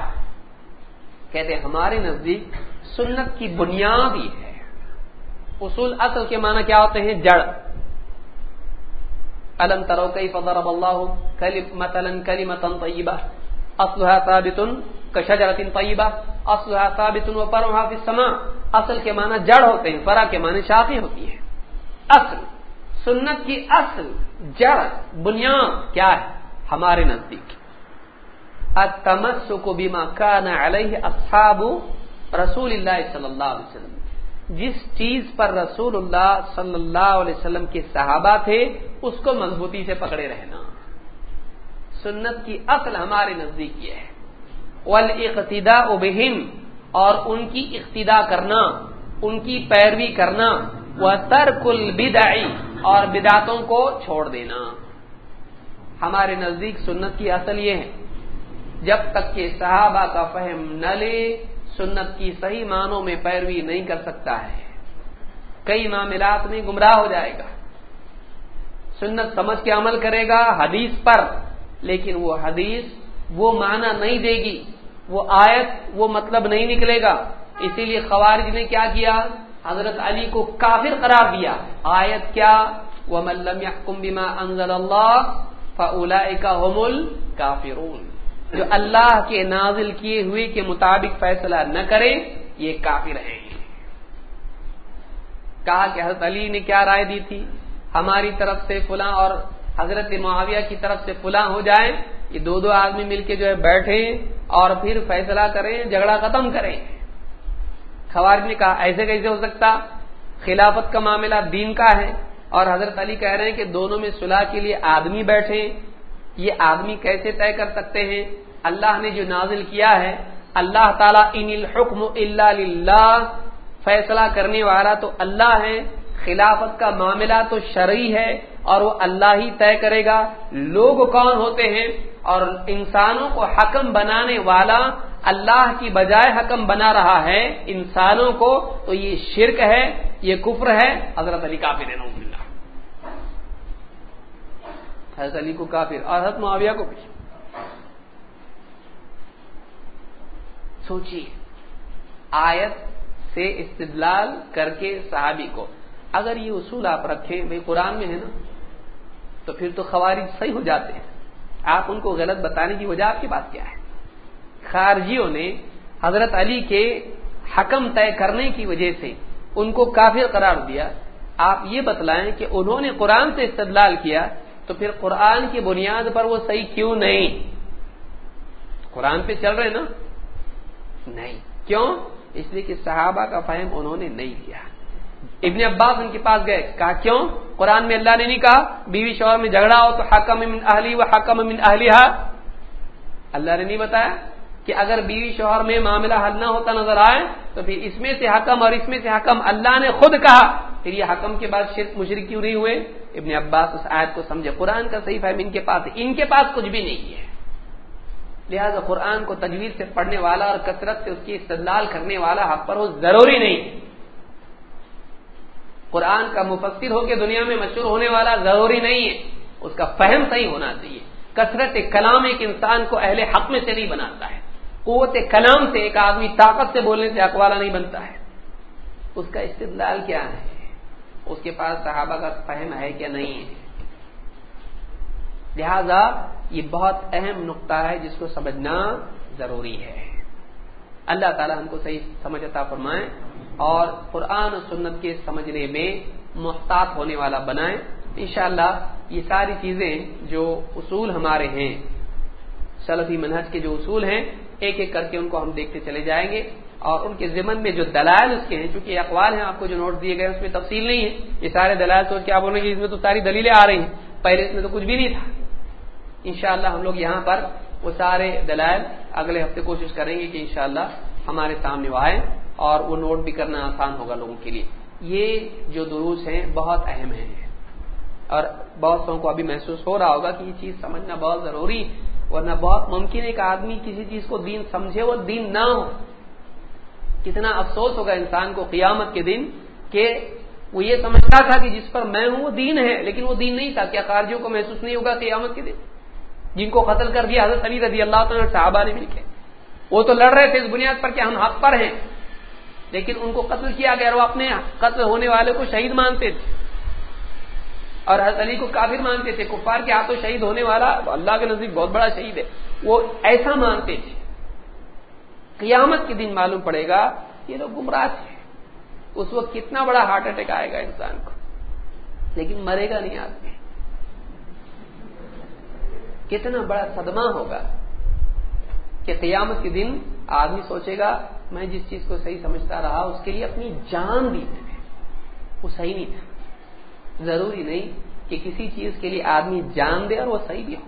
[SPEAKER 1] کہتے ہیں، ہمارے نزدیک سنت کی بنیاد ہی ہے۔ اصول اصل کے معنی کیا ہوتے ہیں؟ جڑ۔ الم ترو کئی فضرب اللہ مثلا کلمة طیبہ۔ اصلها ثابت کشجرت طیبہ اصلها ثابت وفرعها في السماء، اصل کے معنی جڑ ہوتے ہیں، فرع کے معنی شاخیں ہوتی ہیں۔ اصل، سنت کی اصل جڑ، بنیاد کیا ہے؟ ہمارے نزدیک۔ التمسک بما كان علیہ اصحاب رسول اللہ صلی اللہ علیہ وسلم۔ جس چیز پر رسول اللہ صلی اللہ علیہ وسلم کے صحابہ تھے، اس کو مضبوطی سے پکڑے رہنا۔ سنت کی اصل ہمارے نزدیک یہ ہے۔ والاقتداء بهم اور ان کی اقتدا کرنا، ان کی پیروی کرنا وہ ترک البدع، اور بداتوں کو چھوڑ دینا۔ ہمارے نزدیک سنت کی اصل یہ ہے، جب تک کہ صحابہ کا فہم نہ لے، سنت کی صحیح معنوں میں پیروی نہیں کر سکتا ہے۔ کئی معاملات میں گمراہ ہو جائے گا۔ سنت سمجھ کے عمل کرے گا حدیث پر، لیکن وہ حدیث وہ معنی نہیں دے گی، وہ آیت، وہ مطلب نہیں نکلے گا۔ اسی لیے خوارج نے کیا کیا؟ حضرت علی کو کافر قرار دیا۔ آیت کیا؟ وہ ملم یحکم بما انزل اللہ هم الكافرون۔ جو اللہ کے نازل کیے ہوئے کے مطابق فیصلہ نہ کرے، یہ کافر ہیں۔ کہا کہ حضرت علی نے کیا رائے دی تھی؟ ہماری طرف سے فلاں اور حضرت معاویہ کی طرف سے فلاں ہو جائے یہ دو دو آدمی مل کے جو ہے بیٹھے اور پھر فیصلہ کریں، جھگڑا ختم کریں۔ خوارج نے کہا، ایسے کیسے ہو سکتا؟ خلافت کا معاملہ دین کا ہے اور حضرت علی کہہ رہے ہیں کہ دونوں میں صلاح کے لیے آدمی بیٹھے یہ آدمی کیسے طے کر سکتے ہیں؟ اللہ نے جو نازل کیا ہے، اللہ تعالیٰ، ان الحکم اللہ فیصلہ کرنے والا تو اللہ ہے۔ خلافت کا معاملہ تو شرعی ہے اور وہ اللہ ہی طے کرے گا۔ لوگ کون ہوتے ہیں؟ اور انسانوں کو حکم بنانے والا اللہ کی بجائے حکم بنا رہا ہے انسانوں کو۔ تو یہ شرک ہے، یہ کفر ہے۔ حضرت علی کافی دینا حضرت علی کو کافر، اور حضرت معاویہ کو بھی۔ سوچیے آیت سے استدلال کر کے صحابی کو۔ اگر یہ اصول آپ رکھیں بھائی قرآن میں ہے نا، تو پھر تو خوارج صحیح ہو جاتے ہیں۔ آپ ان کو غلط بتانے کی وجہ آپ کے پاس کیا ہے؟ خارجیوں نے حضرت علی کے حکم طے کرنے کی وجہ سے ان کو کافر قرار دیا۔ آپ یہ بتلائیں کہ انہوں نے قرآن سے استدلال کیا، تو پھر قرآن کی بنیاد پر وہ صحیح کیوں نہیں؟ قرآن پہ چل رہے نا؟ نہیں۔ کیوں؟ اس لیے کہ صحابہ کا فہم انہوں نے نہیں کیا۔ ابن عباس ان کے پاس گئے۔ کہا، کیوں؟ قرآن میں اللہ نے نہیں کہا، بیوی شوہر میں جھگڑا ہو تو حکم من اہلی و حکم من اہلیہ اللہ نے نہیں بتایا کہ اگر بیوی شوہر میں معاملہ حل نہ ہوتا نظر آئے تو پھر اس میں سے حکم اور اس میں سے حکم اللہ نے خود کہا۔ پھر یہ حکم کے بعد شرک مشرک کیوں نہیں ہوئے؟ ابن عباس اس آیت کو سمجھے۔ قرآن کا صحیح فہم ان کے پاس، ان کے پاس کچھ بھی نہیں ہے۔ لہذا قرآن کو تجویز سے پڑھنے والا اور کثرت سے اس کی استدلال کرنے والا حق پر وہ ضروری نہیں قرآن کا مفسر ہو کے دنیا میں مشہور ہونے والا ضروری نہیں ہے۔ اس کا فہم صحیح ہونا چاہیے۔ کثرت کلام ایک انسان کو اہل حق میں سے نہیں بناتا ہے۔ قوت کلام سے ایک آدمی طاقت سے بولنے سے حق والا نہیں بنتا ہے۔ اس کا استدلال کیا ہے؟ اس کے پاس صحابہ کا فہم ہے کیا نہیں ہے۔ لہذا یہ بہت اہم نقطہ ہے جس کو سمجھنا ضروری ہے۔ اللہ تعالی ہم کو صحیح سمجھ عطا فرمائے۔ اور قرآن و سنت کے سمجھنے میں محتاط ہونے والا بنائیں۔ انشاءاللہ یہ ساری چیزیں جو اصول ہمارے ہیں، سلفی منہج کے جو اصول ہیں، ایک ایک کر کے ان کو ہم دیکھتے چلے جائیں گے۔ اور ان کے ذمن میں جو دلائل اس کے ہیں، چونکہ اقوال ہیں، آپ کو جو نوٹ دیے گئے اس میں تفصیل نہیں ہے۔ یہ سارے دلائل سوچ کے آپ بولیں گے، اس میں تو ساری دلیلیں آ رہی ہیں۔ پہلے اس میں تو کچھ بھی نہیں تھا۔ انشاءاللہ ہم لوگ یہاں پر وہ سارے دلائل اگلے ہفتے کوشش کریں گے کہ انشاءاللہ ہمارے سامنے وہ آئے اور وہ نوٹ بھی کرنا آسان ہوگا لوگوں کے لیے۔ یہ جو دروس ہیں بہت اہم ہیں۔ اور بہت سو کو ابھی محسوس ہو رہا ہوگا کہ یہ چیز سمجھنا بہت ضروری، ورنہ بہت ممکن ہے کہ آدمی کسی چیز کو دین سمجھے وہ دین نہ ہو۔ کتنا افسوس ہوگا انسان کو قیامت کے دن کہ وہ یہ سمجھتا تھا کہ جس پر میں ہوں وہ دین ہے، لیکن وہ دین نہیں تھا۔ کیا خارجیوں کو محسوس نہیں ہوگا قیامت کے دن؟ جن کو قتل کر دیا حضرت علی رضی اللہ تعالیٰ صحابہ نے مل کے وہ تو لڑ رہے تھے اس بنیاد پر کہ ہم حق پر ہیں۔ لیکن ان کو قتل کیا گیا اور وہ اپنے قتل ہونے والے کو شہید مانتے تھے۔ اور حضرت علی کو کافر مانتے تھے، کفار کے ہاتھوں شہید ہونے والا اللہ کے نزدیک بہت بڑا شہید ہے، وہ ایسا مانتے تھے۔ قیامت کے دن معلوم پڑے گا یہ لوگ گمراہ تھے۔ اس وقت کتنا بڑا ہارٹ اٹیک آئے گا انسان کو۔ لیکن مرے گا نہیں آدمی۔ کتنا بڑا صدمہ ہوگا کہ قیامت کے دن آدمی سوچے گا میں جس چیز کو صحیح سمجھتا رہا، اس کے لیے اپنی جان دی میں نے وہ صحیح نہیں تھا۔ ضروری نہیں کہ کسی چیز کے لیے آدمی جان دے اور وہ صحیح بھی ہو۔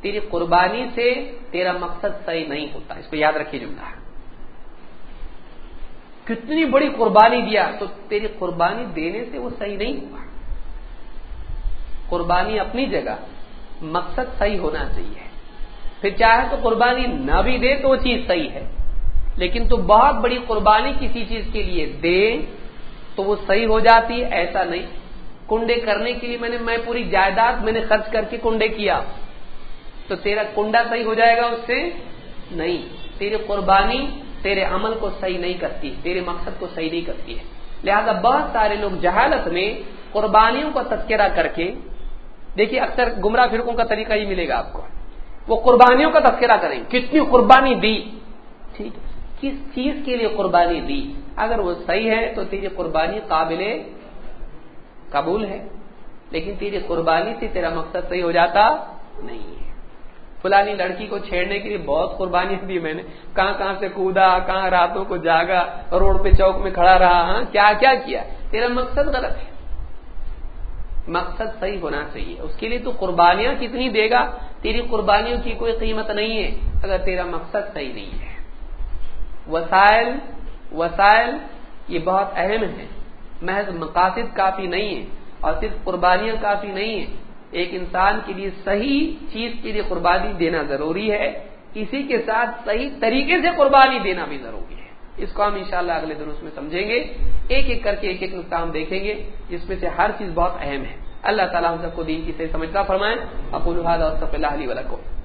[SPEAKER 1] تیری قربانی سے تیرا مقصد صحیح نہیں ہوتا۔ اس کو یاد رکھیے جملہ۔ کتنی بڑی قربانی دیا تو تیری قربانی دینے سے وہ صحیح نہیں ہوا۔ قربانی اپنی جگہ، مقصد صحیح ہونا چاہیے۔ پھر چاہے تو قربانی نہ بھی دے تو وہ چیز صحیح ہے۔ لیکن تو بہت بڑی قربانی کسی چیز کے لیے دے تو وہ صحیح ہو جاتی ہے، ایسا نہیں۔ کنڈے کرنے کے لیے میں نے، میں پوری جائیداد میں نے خرچ کر کے کنڈے کیا۔ تو تیرا کنڈا صحیح ہو جائے گا اس سے؟ نہیں۔ تیری قربانی تیرے عمل کو صحیح نہیں کرتی، تیرے مقصد کو صحیح نہیں کرتی ہے۔ لہذا بہت سارے لوگ جہالت میں قربانیوں کا تذکرہ کر کے، دیکھیے اکثر گمراہ فرقوں کا طریقہ ہی ملے گا آپ کو۔ وہ قربانیوں کا تذکرہ کریں۔ کتنی قربانی دی۔ ٹھیک ہے۔ کس چیز کے لیے قربانی دی؟ اگر وہ صحیح ہے تو تیری قربانی قابل قبول ہے، لیکن تیری قربانی سے تیرا مقصد صحیح ہو جاتا نہیں ہے۔ فلانی لڑکی کو چھیڑنے کے لیے بہت قربانی دی میں نے۔ کہاں کہاں سے کودا کہاں راتوں کو جاگا، روڈ پہ چوک میں کھڑا رہا ہاں کیا کیا کیا؟ تیرا مقصد غلط ہے۔ مقصد صحیح ہونا چاہیے۔ اس کے لیے تو قربانیاں کتنی دے گا؟ تیری قربانیوں کی کوئی قیمت نہیں ہے۔ اگر تیرا مقصد صحیح نہیں ہے۔ وسائل وسائل یہ بہت اہم ہے محض مقاصد کافی نہیں ہے اور صرف قربانیاں کافی نہیں ہیں۔ ایک انسان کے لیے صحیح چیز کے لیے قربانی دینا ضروری ہے، اسی کے ساتھ صحیح طریقے سے قربانی دینا بھی ضروری ہے۔ اس کو ہم انشاءاللہ اگلے دن اس میں سمجھیں گے۔ ایک ایک کر کے ایک ایک نقطہ ہم دیکھیں گے، جس میں سے ہر چیز بہت اہم ہے۔ اللہ تعالیٰ ہم سب کو دین کی صحیح سمجھتا فرمائیں اپول اللہ علیہ ولکم